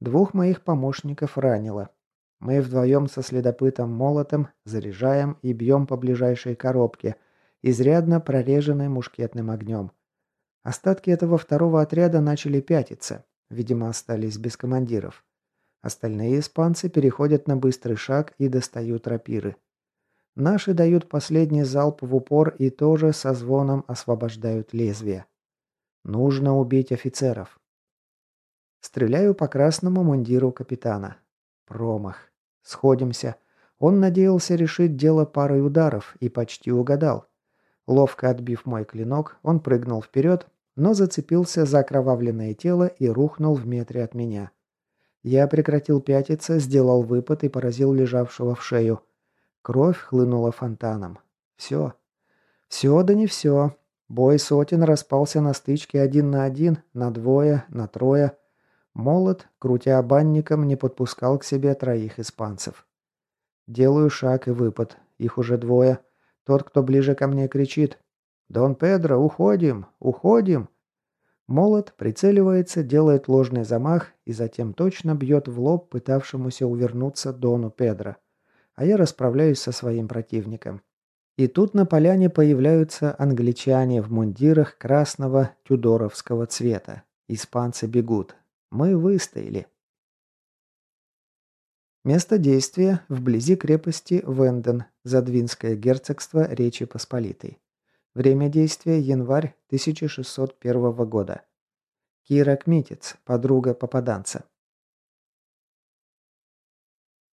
Двух моих помощников ранило. Мы вдвоем со следопытом молотом заряжаем и бьем по ближайшей коробке, изрядно прореженной мушкетным огнем. Остатки этого второго отряда начали пятиться, видимо, остались без командиров. Остальные испанцы переходят на быстрый шаг и достают рапиры. Наши дают последний залп в упор и тоже со звоном освобождают лезвие. Нужно убить офицеров. Стреляю по красному мундиру капитана. Промах. Сходимся. Он надеялся решить дело парой ударов и почти угадал. Ловко отбив мой клинок, он прыгнул вперед, но зацепился за окровавленное тело и рухнул в метре от меня. Я прекратил пятиться, сделал выпад и поразил лежавшего в шею. Кровь хлынула фонтаном. Все. Все да не все. Бой сотен распался на стычке один на один, на двое, на трое – Молот, крутя банником, не подпускал к себе троих испанцев. Делаю шаг и выпад. Их уже двое. Тот, кто ближе ко мне, кричит. «Дон Педро, уходим! Уходим!» Молот прицеливается, делает ложный замах и затем точно бьет в лоб пытавшемуся увернуться Дону Педро. А я расправляюсь со своим противником. И тут на поляне появляются англичане в мундирах красного тюдоровского цвета. Испанцы бегут. Мы выстояли. Место действия – вблизи крепости Венден, Задвинское герцогство Речи Посполитой. Время действия – январь 1601 года. Кира Кмитец, подруга попаданца.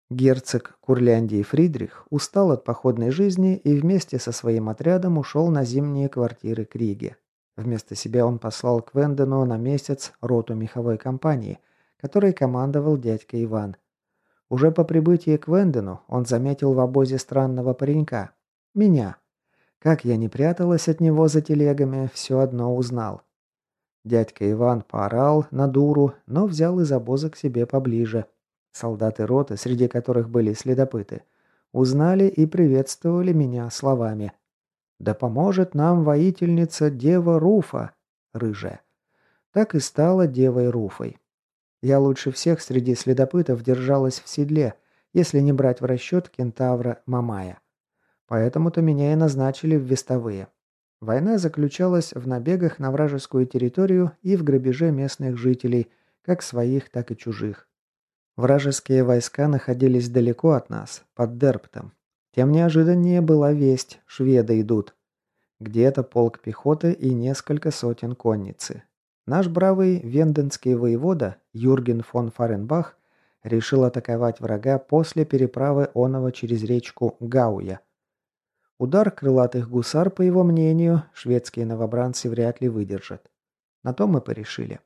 Герцог Курляндии Фридрих устал от походной жизни и вместе со своим отрядом ушел на зимние квартиры к Риге. Вместо себя он послал к Вендену на месяц роту меховой компании, которой командовал дядька Иван. Уже по прибытии к Вендену он заметил в обозе странного паренька. Меня. Как я не пряталась от него за телегами, все одно узнал. Дядька Иван поорал на дуру, но взял из обоза к себе поближе. Солдаты роты, среди которых были следопыты, узнали и приветствовали меня словами – да поможет нам воительница Дева Руфа, рыжая. Так и стала Девой Руфой. Я лучше всех среди следопытов держалась в седле, если не брать в расчет кентавра Мамая. Поэтому-то меня и назначили в вестовые. Война заключалась в набегах на вражескую территорию и в грабеже местных жителей, как своих, так и чужих. Вражеские войска находились далеко от нас, под Дерптом, тем неожиданнее была весть – шведы идут. Где-то полк пехоты и несколько сотен конницы. Наш бравый венденский воевода Юрген фон Фаренбах решил атаковать врага после переправы Онова через речку Гауя. Удар крылатых гусар, по его мнению, шведские новобранцы вряд ли выдержат. На то мы порешили.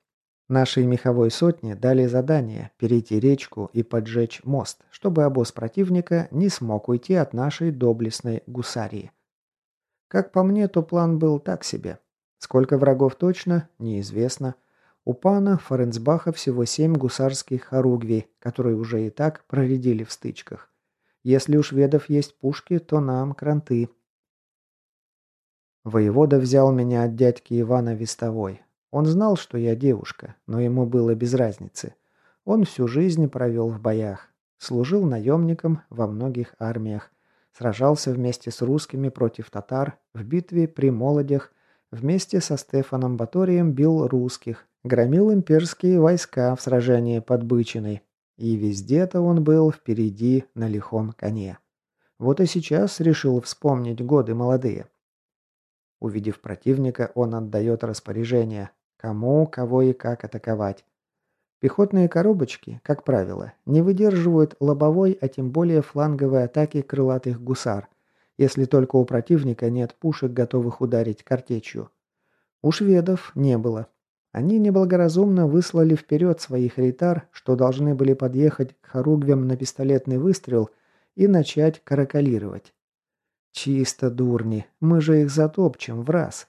Нашей меховой сотне дали задание перейти речку и поджечь мост, чтобы обоз противника не смог уйти от нашей доблестной гусарии. Как по мне, то план был так себе. Сколько врагов точно, неизвестно. У пана Форенсбаха всего семь гусарских хоругвий, которые уже и так проредили в стычках. Если у шведов есть пушки, то нам кранты. Воевода взял меня от дядьки Ивана Вестовой, он знал, что я девушка, но ему было без разницы. Он всю жизнь провел в боях, служил наемником во многих армиях, сражался вместе с русскими против татар, в битве при Молодях, вместе со Стефаном Баторием бил русских, громил имперские войска в сражении под Бычиной. И везде-то он был впереди на лихом коне. Вот и сейчас решил вспомнить годы молодые. Увидев противника, он отдает распоряжение кому, кого и как атаковать. Пехотные коробочки, как правило, не выдерживают лобовой, а тем более фланговой атаки крылатых гусар, если только у противника нет пушек, готовых ударить картечью. У шведов не было. Они неблагоразумно выслали вперед своих рейтар, что должны были подъехать к хоругвям на пистолетный выстрел и начать каракалировать. «Чисто дурни, мы же их затопчем в раз!»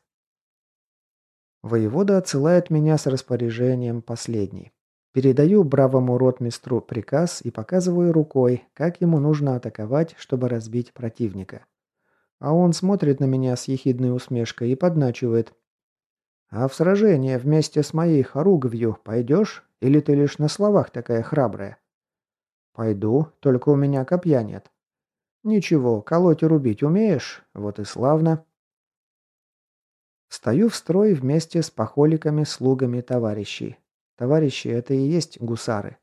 Воевода отсылает меня с распоряжением последней. Передаю бравому ротмистру приказ и показываю рукой, как ему нужно атаковать, чтобы разбить противника. А он смотрит на меня с ехидной усмешкой и подначивает. «А в сражение вместе с моей хоругвью пойдешь? Или ты лишь на словах такая храбрая?» «Пойду, только у меня копья нет». «Ничего, колоть и рубить умеешь? Вот и славно». Стою в строй вместе с похоликами, слугами товарищей. Товарищи — это и есть гусары.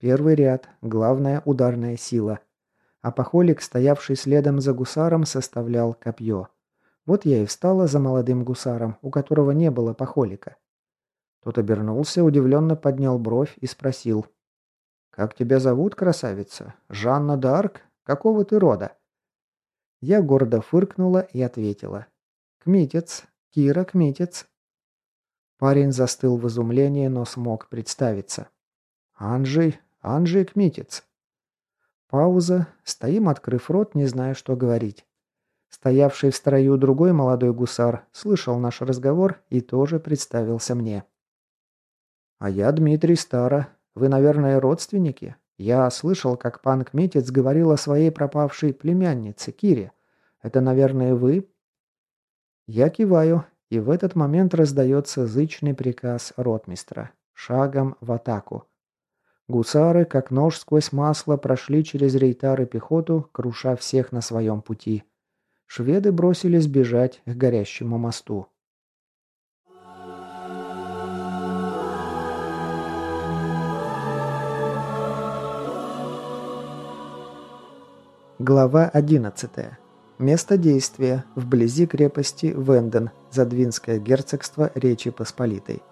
Первый ряд — главная ударная сила. А похолик, стоявший следом за гусаром, составлял копье. Вот я и встала за молодым гусаром, у которого не было похолика. Тот обернулся, удивленно поднял бровь и спросил. «Как тебя зовут, красавица? Жанна Д'Арк? Какого ты рода?» Я гордо фыркнула и ответила. «Кмитец, Кира Кметец. Парень застыл в изумлении, но смог представиться. «Анжей, Анжей Кметец. Пауза. Стоим, открыв рот, не зная, что говорить. Стоявший в строю другой молодой гусар слышал наш разговор и тоже представился мне. «А я Дмитрий Стара. Вы, наверное, родственники? Я слышал, как пан Кметец говорил о своей пропавшей племяннице Кире. Это, наверное, вы?» Я киваю, и в этот момент раздается зычный приказ ротмистра. Шагом в атаку. Гусары, как нож сквозь масло, прошли через рейтары пехоту, круша всех на своем пути. Шведы бросились бежать к горящему мосту. Глава 11. Место действия – вблизи крепости Венден, Задвинское герцогство Речи Посполитой.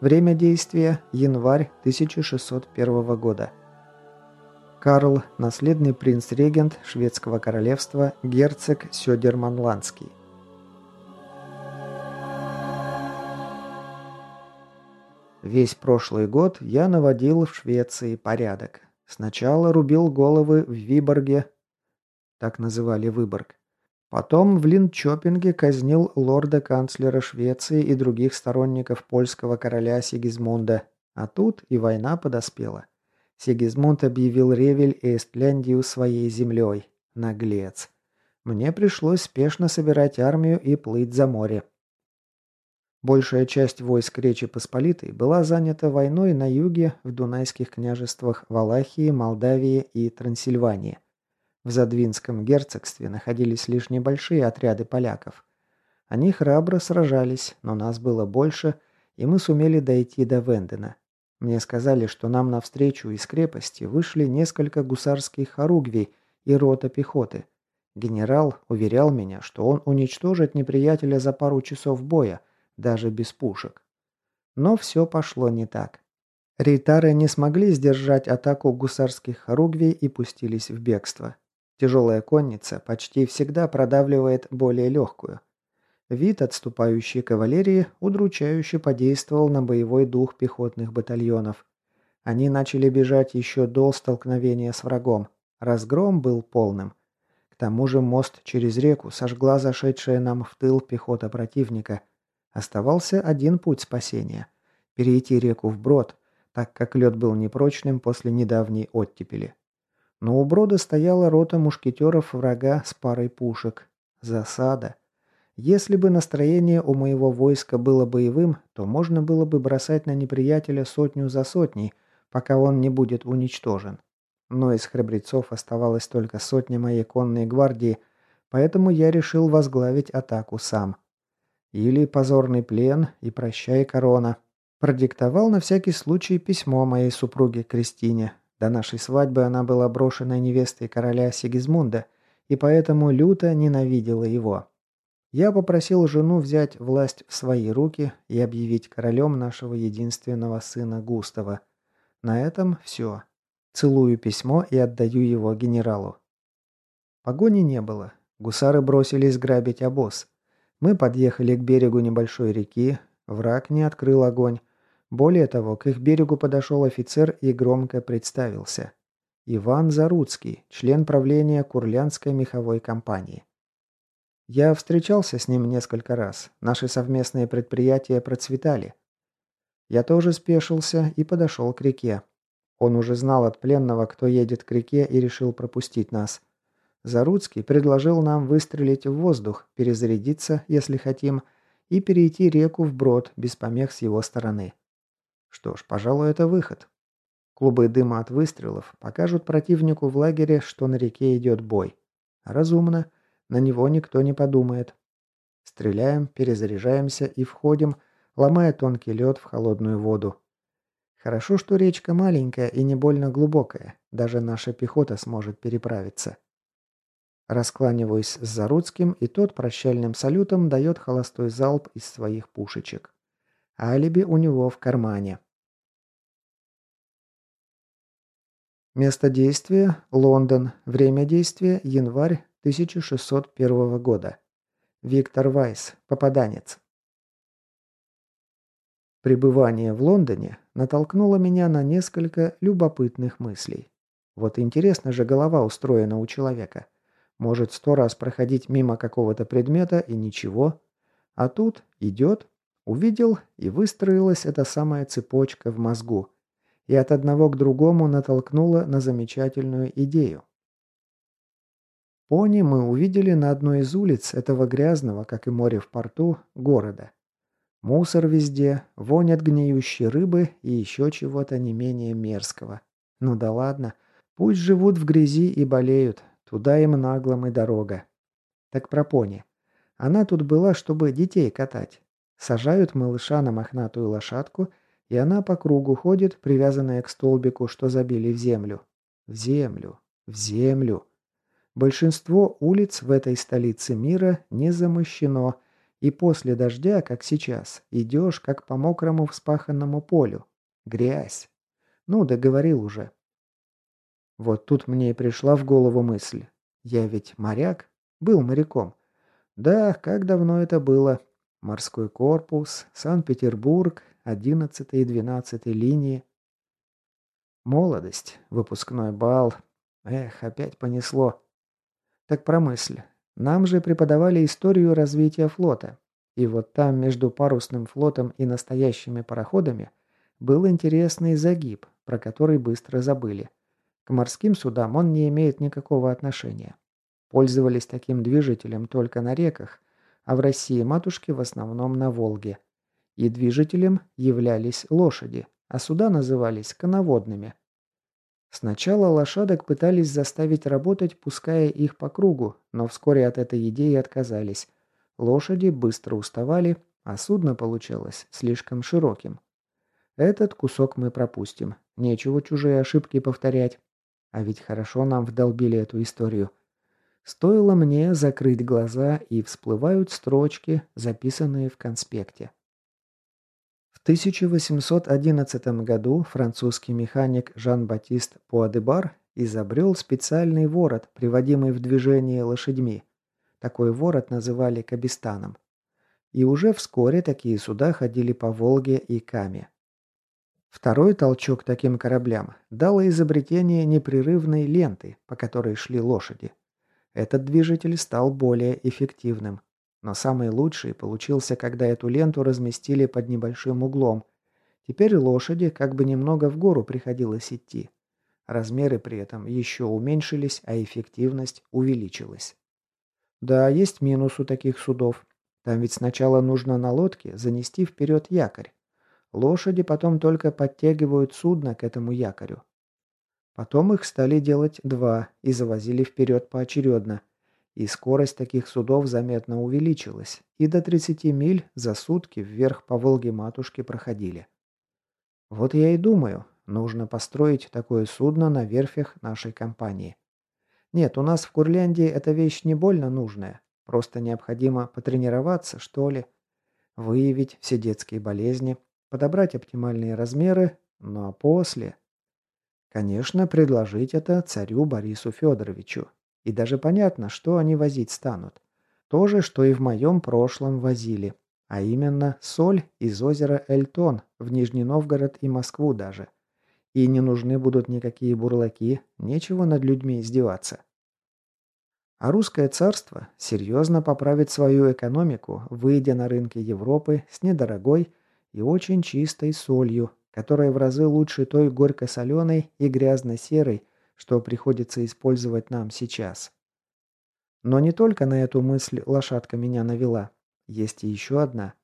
Время действия – январь 1601 года. Карл – наследный принц-регент шведского королевства, герцог Сёдерманландский. Весь прошлый год я наводил в Швеции порядок. Сначала рубил головы в Виборге, так называли Выборг. Потом в Линчопинге казнил лорда-канцлера Швеции и других сторонников польского короля Сигизмунда, а тут и война подоспела. Сигизмунд объявил Ревель и Эстляндию своей землей. Наглец. Мне пришлось спешно собирать армию и плыть за море. Большая часть войск Речи Посполитой была занята войной на юге в Дунайских княжествах Валахии, Молдавии и Трансильвании – в Задвинском герцогстве находились лишь небольшие отряды поляков. Они храбро сражались, но нас было больше, и мы сумели дойти до Вендена. Мне сказали, что нам навстречу из крепости вышли несколько гусарских хоругвий и рота пехоты. Генерал уверял меня, что он уничтожит неприятеля за пару часов боя, даже без пушек. Но все пошло не так. Рейтары не смогли сдержать атаку гусарских хоругвий и пустились в бегство. Тяжелая конница почти всегда продавливает более легкую. Вид отступающей кавалерии удручающе подействовал на боевой дух пехотных батальонов. Они начали бежать еще до столкновения с врагом. Разгром был полным. К тому же мост через реку сожгла зашедшая нам в тыл пехота противника. Оставался один путь спасения – перейти реку вброд, так как лед был непрочным после недавней оттепели. Но у брода стояла рота мушкетеров врага с парой пушек. Засада. Если бы настроение у моего войска было боевым, то можно было бы бросать на неприятеля сотню за сотней, пока он не будет уничтожен. Но из храбрецов оставалась только сотня моей конной гвардии, поэтому я решил возглавить атаку сам. Или позорный плен и прощай корона. Продиктовал на всякий случай письмо моей супруге Кристине, до нашей свадьбы она была брошенной невестой короля Сигизмунда, и поэтому люто ненавидела его. Я попросил жену взять власть в свои руки и объявить королем нашего единственного сына Густава. На этом все. Целую письмо и отдаю его генералу. Погони не было. Гусары бросились грабить обоз. Мы подъехали к берегу небольшой реки. Враг не открыл огонь. Более того, к их берегу подошел офицер и громко представился. Иван Заруцкий, член правления Курлянской меховой компании. Я встречался с ним несколько раз. Наши совместные предприятия процветали. Я тоже спешился и подошел к реке. Он уже знал от пленного, кто едет к реке и решил пропустить нас. Заруцкий предложил нам выстрелить в воздух, перезарядиться, если хотим, и перейти реку вброд без помех с его стороны. Что ж, пожалуй, это выход. Клубы дыма от выстрелов покажут противнику в лагере, что на реке идет бой. Разумно, на него никто не подумает. Стреляем, перезаряжаемся и входим, ломая тонкий лед в холодную воду. Хорошо, что речка маленькая и не больно глубокая, даже наша пехота сможет переправиться. Раскланиваюсь с Заруцким, и тот прощальным салютом дает холостой залп из своих пушечек. Алиби у него в кармане. Место действия – Лондон. Время действия – январь 1601 года. Виктор Вайс. Попаданец. Пребывание в Лондоне натолкнуло меня на несколько любопытных мыслей. Вот интересно же голова устроена у человека. Может сто раз проходить мимо какого-то предмета и ничего. А тут идет Увидел, и выстроилась эта самая цепочка в мозгу. И от одного к другому натолкнула на замечательную идею. Пони мы увидели на одной из улиц этого грязного, как и море в порту, города. Мусор везде, вонь от гниющей рыбы и еще чего-то не менее мерзкого. Ну да ладно, пусть живут в грязи и болеют, туда им наглом и дорога. Так про пони. Она тут была, чтобы детей катать. Сажают малыша на мохнатую лошадку, и она по кругу ходит, привязанная к столбику, что забили в землю. В землю. В землю. Большинство улиц в этой столице мира не замощено, и после дождя, как сейчас, идешь как по мокрому вспаханному полю. Грязь. Ну, договорил уже. Вот тут мне и пришла в голову мысль. Я ведь моряк, был моряком. Да, как давно это было. Морской корпус, Санкт-Петербург, 11 и 12 линии. Молодость, выпускной бал. Эх, опять понесло. Так про мысль. Нам же преподавали историю развития флота. И вот там между парусным флотом и настоящими пароходами был интересный загиб, про который быстро забыли. К морским судам он не имеет никакого отношения. Пользовались таким движителем только на реках – а в России матушки в основном на Волге. И движителем являлись лошади, а суда назывались коноводными. Сначала лошадок пытались заставить работать, пуская их по кругу, но вскоре от этой идеи отказались. Лошади быстро уставали, а судно получалось слишком широким. Этот кусок мы пропустим. Нечего чужие ошибки повторять. А ведь хорошо нам вдолбили эту историю. Стоило мне закрыть глаза, и всплывают строчки, записанные в конспекте. В 1811 году французский механик Жан-Батист Пуадебар изобрел специальный ворот, приводимый в движение лошадьми. Такой ворот называли кабистаном. И уже вскоре такие суда ходили по Волге и Каме. Второй толчок таким кораблям дало изобретение непрерывной ленты, по которой шли лошади – этот движитель стал более эффективным. Но самый лучший получился, когда эту ленту разместили под небольшим углом. Теперь лошади как бы немного в гору приходилось идти. Размеры при этом еще уменьшились, а эффективность увеличилась. Да, есть минус у таких судов. Там ведь сначала нужно на лодке занести вперед якорь. Лошади потом только подтягивают судно к этому якорю. Потом их стали делать два и завозили вперед поочередно. И скорость таких судов заметно увеличилась, и до 30 миль за сутки вверх по Волге-матушке проходили. Вот я и думаю, нужно построить такое судно на верфях нашей компании. Нет, у нас в Курляндии эта вещь не больно нужная, просто необходимо потренироваться, что ли, выявить все детские болезни, подобрать оптимальные размеры, ну а после Конечно, предложить это царю Борису Федоровичу. И даже понятно, что они возить станут. То же, что и в моем прошлом возили. А именно соль из озера Эльтон в Нижний Новгород и Москву даже. И не нужны будут никакие бурлаки, нечего над людьми издеваться. А русское царство серьезно поправит свою экономику, выйдя на рынки Европы с недорогой и очень чистой солью, которая в разы лучше той горько-соленой и грязно-серой, что приходится использовать нам сейчас. Но не только на эту мысль лошадка меня навела. Есть и еще одна.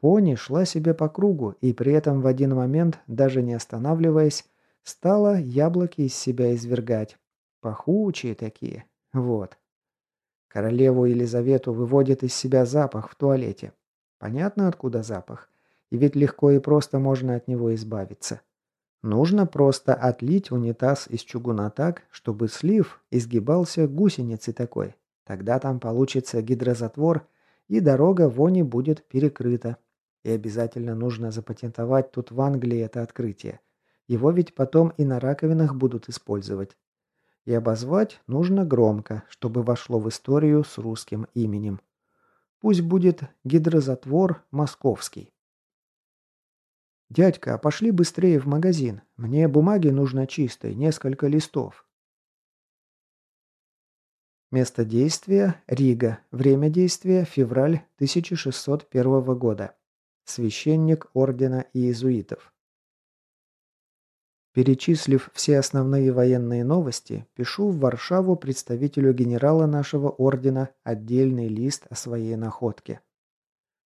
Пони шла себе по кругу и при этом в один момент, даже не останавливаясь, стала яблоки из себя извергать. Пахучие такие. Вот. Королеву Елизавету выводит из себя запах в туалете. Понятно, откуда запах? ведь легко и просто можно от него избавиться. Нужно просто отлить унитаз из чугуна так, чтобы слив изгибался гусеницей такой. Тогда там получится гидрозатвор, и дорога вони будет перекрыта. И обязательно нужно запатентовать тут в Англии это открытие. Его ведь потом и на раковинах будут использовать. И обозвать нужно громко, чтобы вошло в историю с русским именем. Пусть будет гидрозатвор московский. «Дядька, пошли быстрее в магазин. Мне бумаги нужно чистой, несколько листов». Место действия – Рига. Время действия – февраль 1601 года. Священник Ордена Иезуитов. Перечислив все основные военные новости, пишу в Варшаву представителю генерала нашего ордена отдельный лист о своей находке.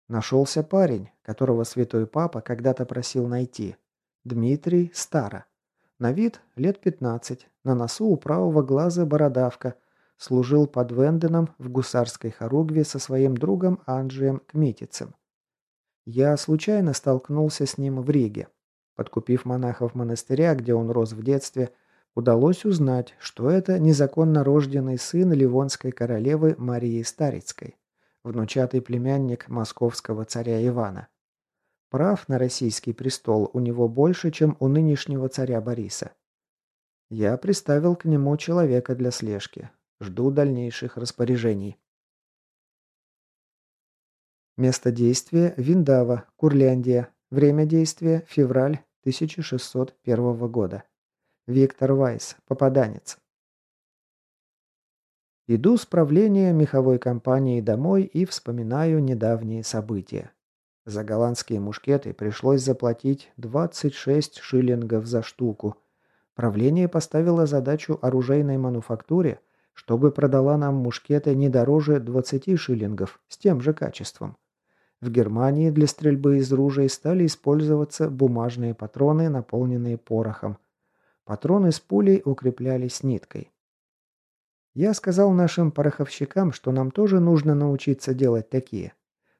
Нашелся парень, которого святой папа когда-то просил найти. Дмитрий Стара. На вид лет 15, на носу у правого глаза бородавка. Служил под Венденом в гусарской хоругве со своим другом Анджием Кметицем. Я случайно столкнулся с ним в Риге. Подкупив монахов монастыря, где он рос в детстве, удалось узнать, что это незаконно рожденный сын Ливонской королевы Марии Старицкой внучатый племянник московского царя Ивана. Прав на российский престол у него больше, чем у нынешнего царя Бориса. Я приставил к нему человека для слежки. Жду дальнейших распоряжений. Место действия – Виндава, Курляндия. Время действия – февраль 1601 года. Виктор Вайс, попаданец. Иду с правления меховой компании домой и вспоминаю недавние события. За голландские мушкеты пришлось заплатить 26 шиллингов за штуку. Правление поставило задачу оружейной мануфактуре, чтобы продала нам мушкеты не дороже 20 шиллингов с тем же качеством. В Германии для стрельбы из ружей стали использоваться бумажные патроны, наполненные порохом. Патроны с пулей укреплялись ниткой. Я сказал нашим пороховщикам, что нам тоже нужно научиться делать такие.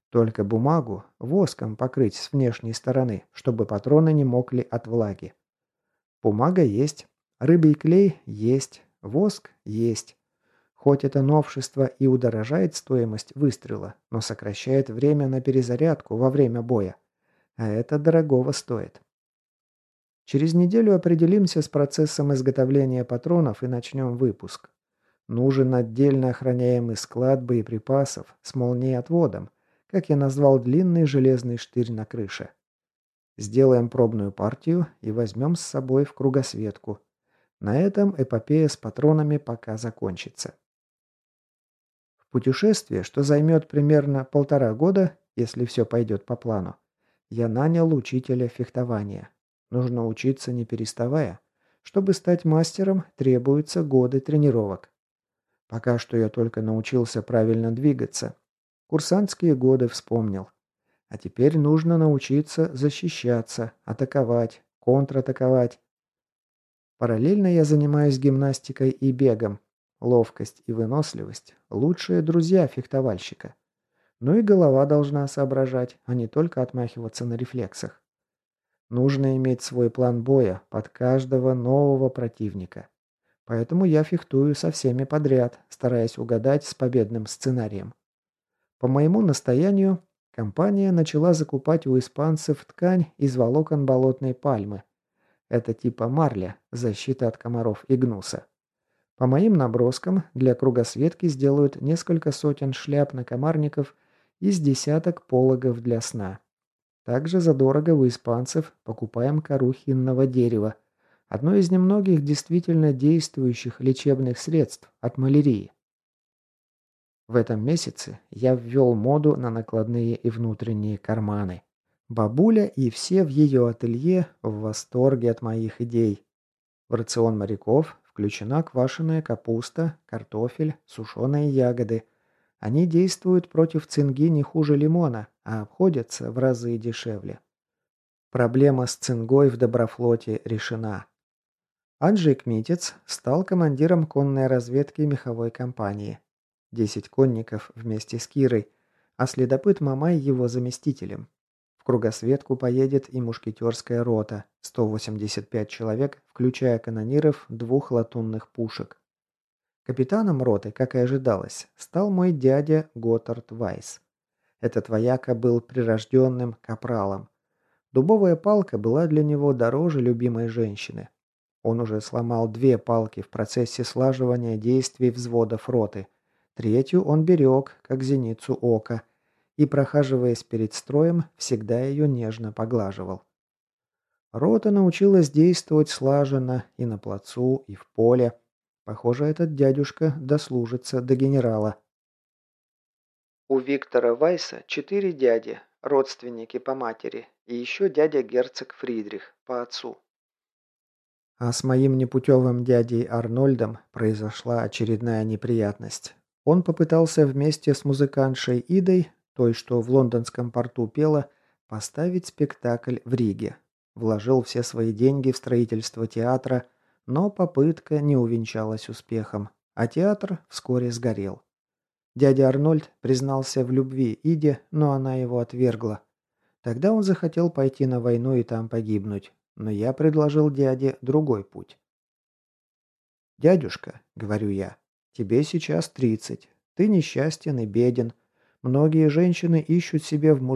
Только бумагу воском покрыть с внешней стороны, чтобы патроны не мокли от влаги. Бумага есть, рыбий клей есть, воск есть. Хоть это новшество и удорожает стоимость выстрела, но сокращает время на перезарядку во время боя. А это дорогого стоит. Через неделю определимся с процессом изготовления патронов и начнем выпуск. Нужен отдельно охраняемый склад боеприпасов с молниеотводом, как я назвал длинный железный штырь на крыше. Сделаем пробную партию и возьмем с собой в кругосветку. На этом эпопея с патронами пока закончится. В путешествие, что займет примерно полтора года, если все пойдет по плану, я нанял учителя фехтования. Нужно учиться не переставая. Чтобы стать мастером, требуются годы тренировок. Пока что я только научился правильно двигаться. Курсантские годы вспомнил. А теперь нужно научиться защищаться, атаковать, контратаковать. Параллельно я занимаюсь гимнастикой и бегом. Ловкость и выносливость – лучшие друзья фехтовальщика. Ну и голова должна соображать, а не только отмахиваться на рефлексах. Нужно иметь свой план боя под каждого нового противника. Поэтому я фехтую со всеми подряд, стараясь угадать с победным сценарием. По моему настоянию, компания начала закупать у испанцев ткань из волокон болотной пальмы. Это типа марля, защита от комаров и гнуса. По моим наброскам, для кругосветки сделают несколько сотен шляп на комарников и десяток пологов для сна. Также задорого у испанцев покупаем кору хинного дерева – Одно из немногих действительно действующих лечебных средств от малярии. В этом месяце я ввел моду на накладные и внутренние карманы. Бабуля и все в ее ателье в восторге от моих идей. В рацион моряков включена квашеная капуста, картофель, сушеные ягоды. Они действуют против цинги не хуже лимона, а обходятся в разы дешевле. Проблема с цингой в доброфлоте решена. Анджей Кмитец стал командиром конной разведки меховой компании. 10 конников вместе с Кирой, а следопыт Мамай его заместителем. В кругосветку поедет и мушкетерская рота, 185 человек, включая канониров двух латунных пушек. Капитаном роты, как и ожидалось, стал мой дядя Готард Вайс. Этот вояка был прирожденным капралом. Дубовая палка была для него дороже любимой женщины – он уже сломал две палки в процессе слаживания действий взводов роты. Третью он берег, как зеницу ока, и, прохаживаясь перед строем, всегда ее нежно поглаживал. Рота научилась действовать слаженно и на плацу, и в поле. Похоже, этот дядюшка дослужится до генерала. У Виктора Вайса четыре дяди, родственники по матери, и еще дядя-герцог Фридрих по отцу. А с моим непутевым дядей Арнольдом произошла очередная неприятность. Он попытался вместе с музыкантшей Идой, той, что в лондонском порту пела, поставить спектакль в Риге. Вложил все свои деньги в строительство театра, но попытка не увенчалась успехом, а театр вскоре сгорел. Дядя Арнольд признался в любви Иде, но она его отвергла. Тогда он захотел пойти на войну и там погибнуть, но я предложил дяде другой путь. «Дядюшка», — говорю я, — «тебе сейчас тридцать. Ты несчастен и беден. Многие женщины ищут себе в мужья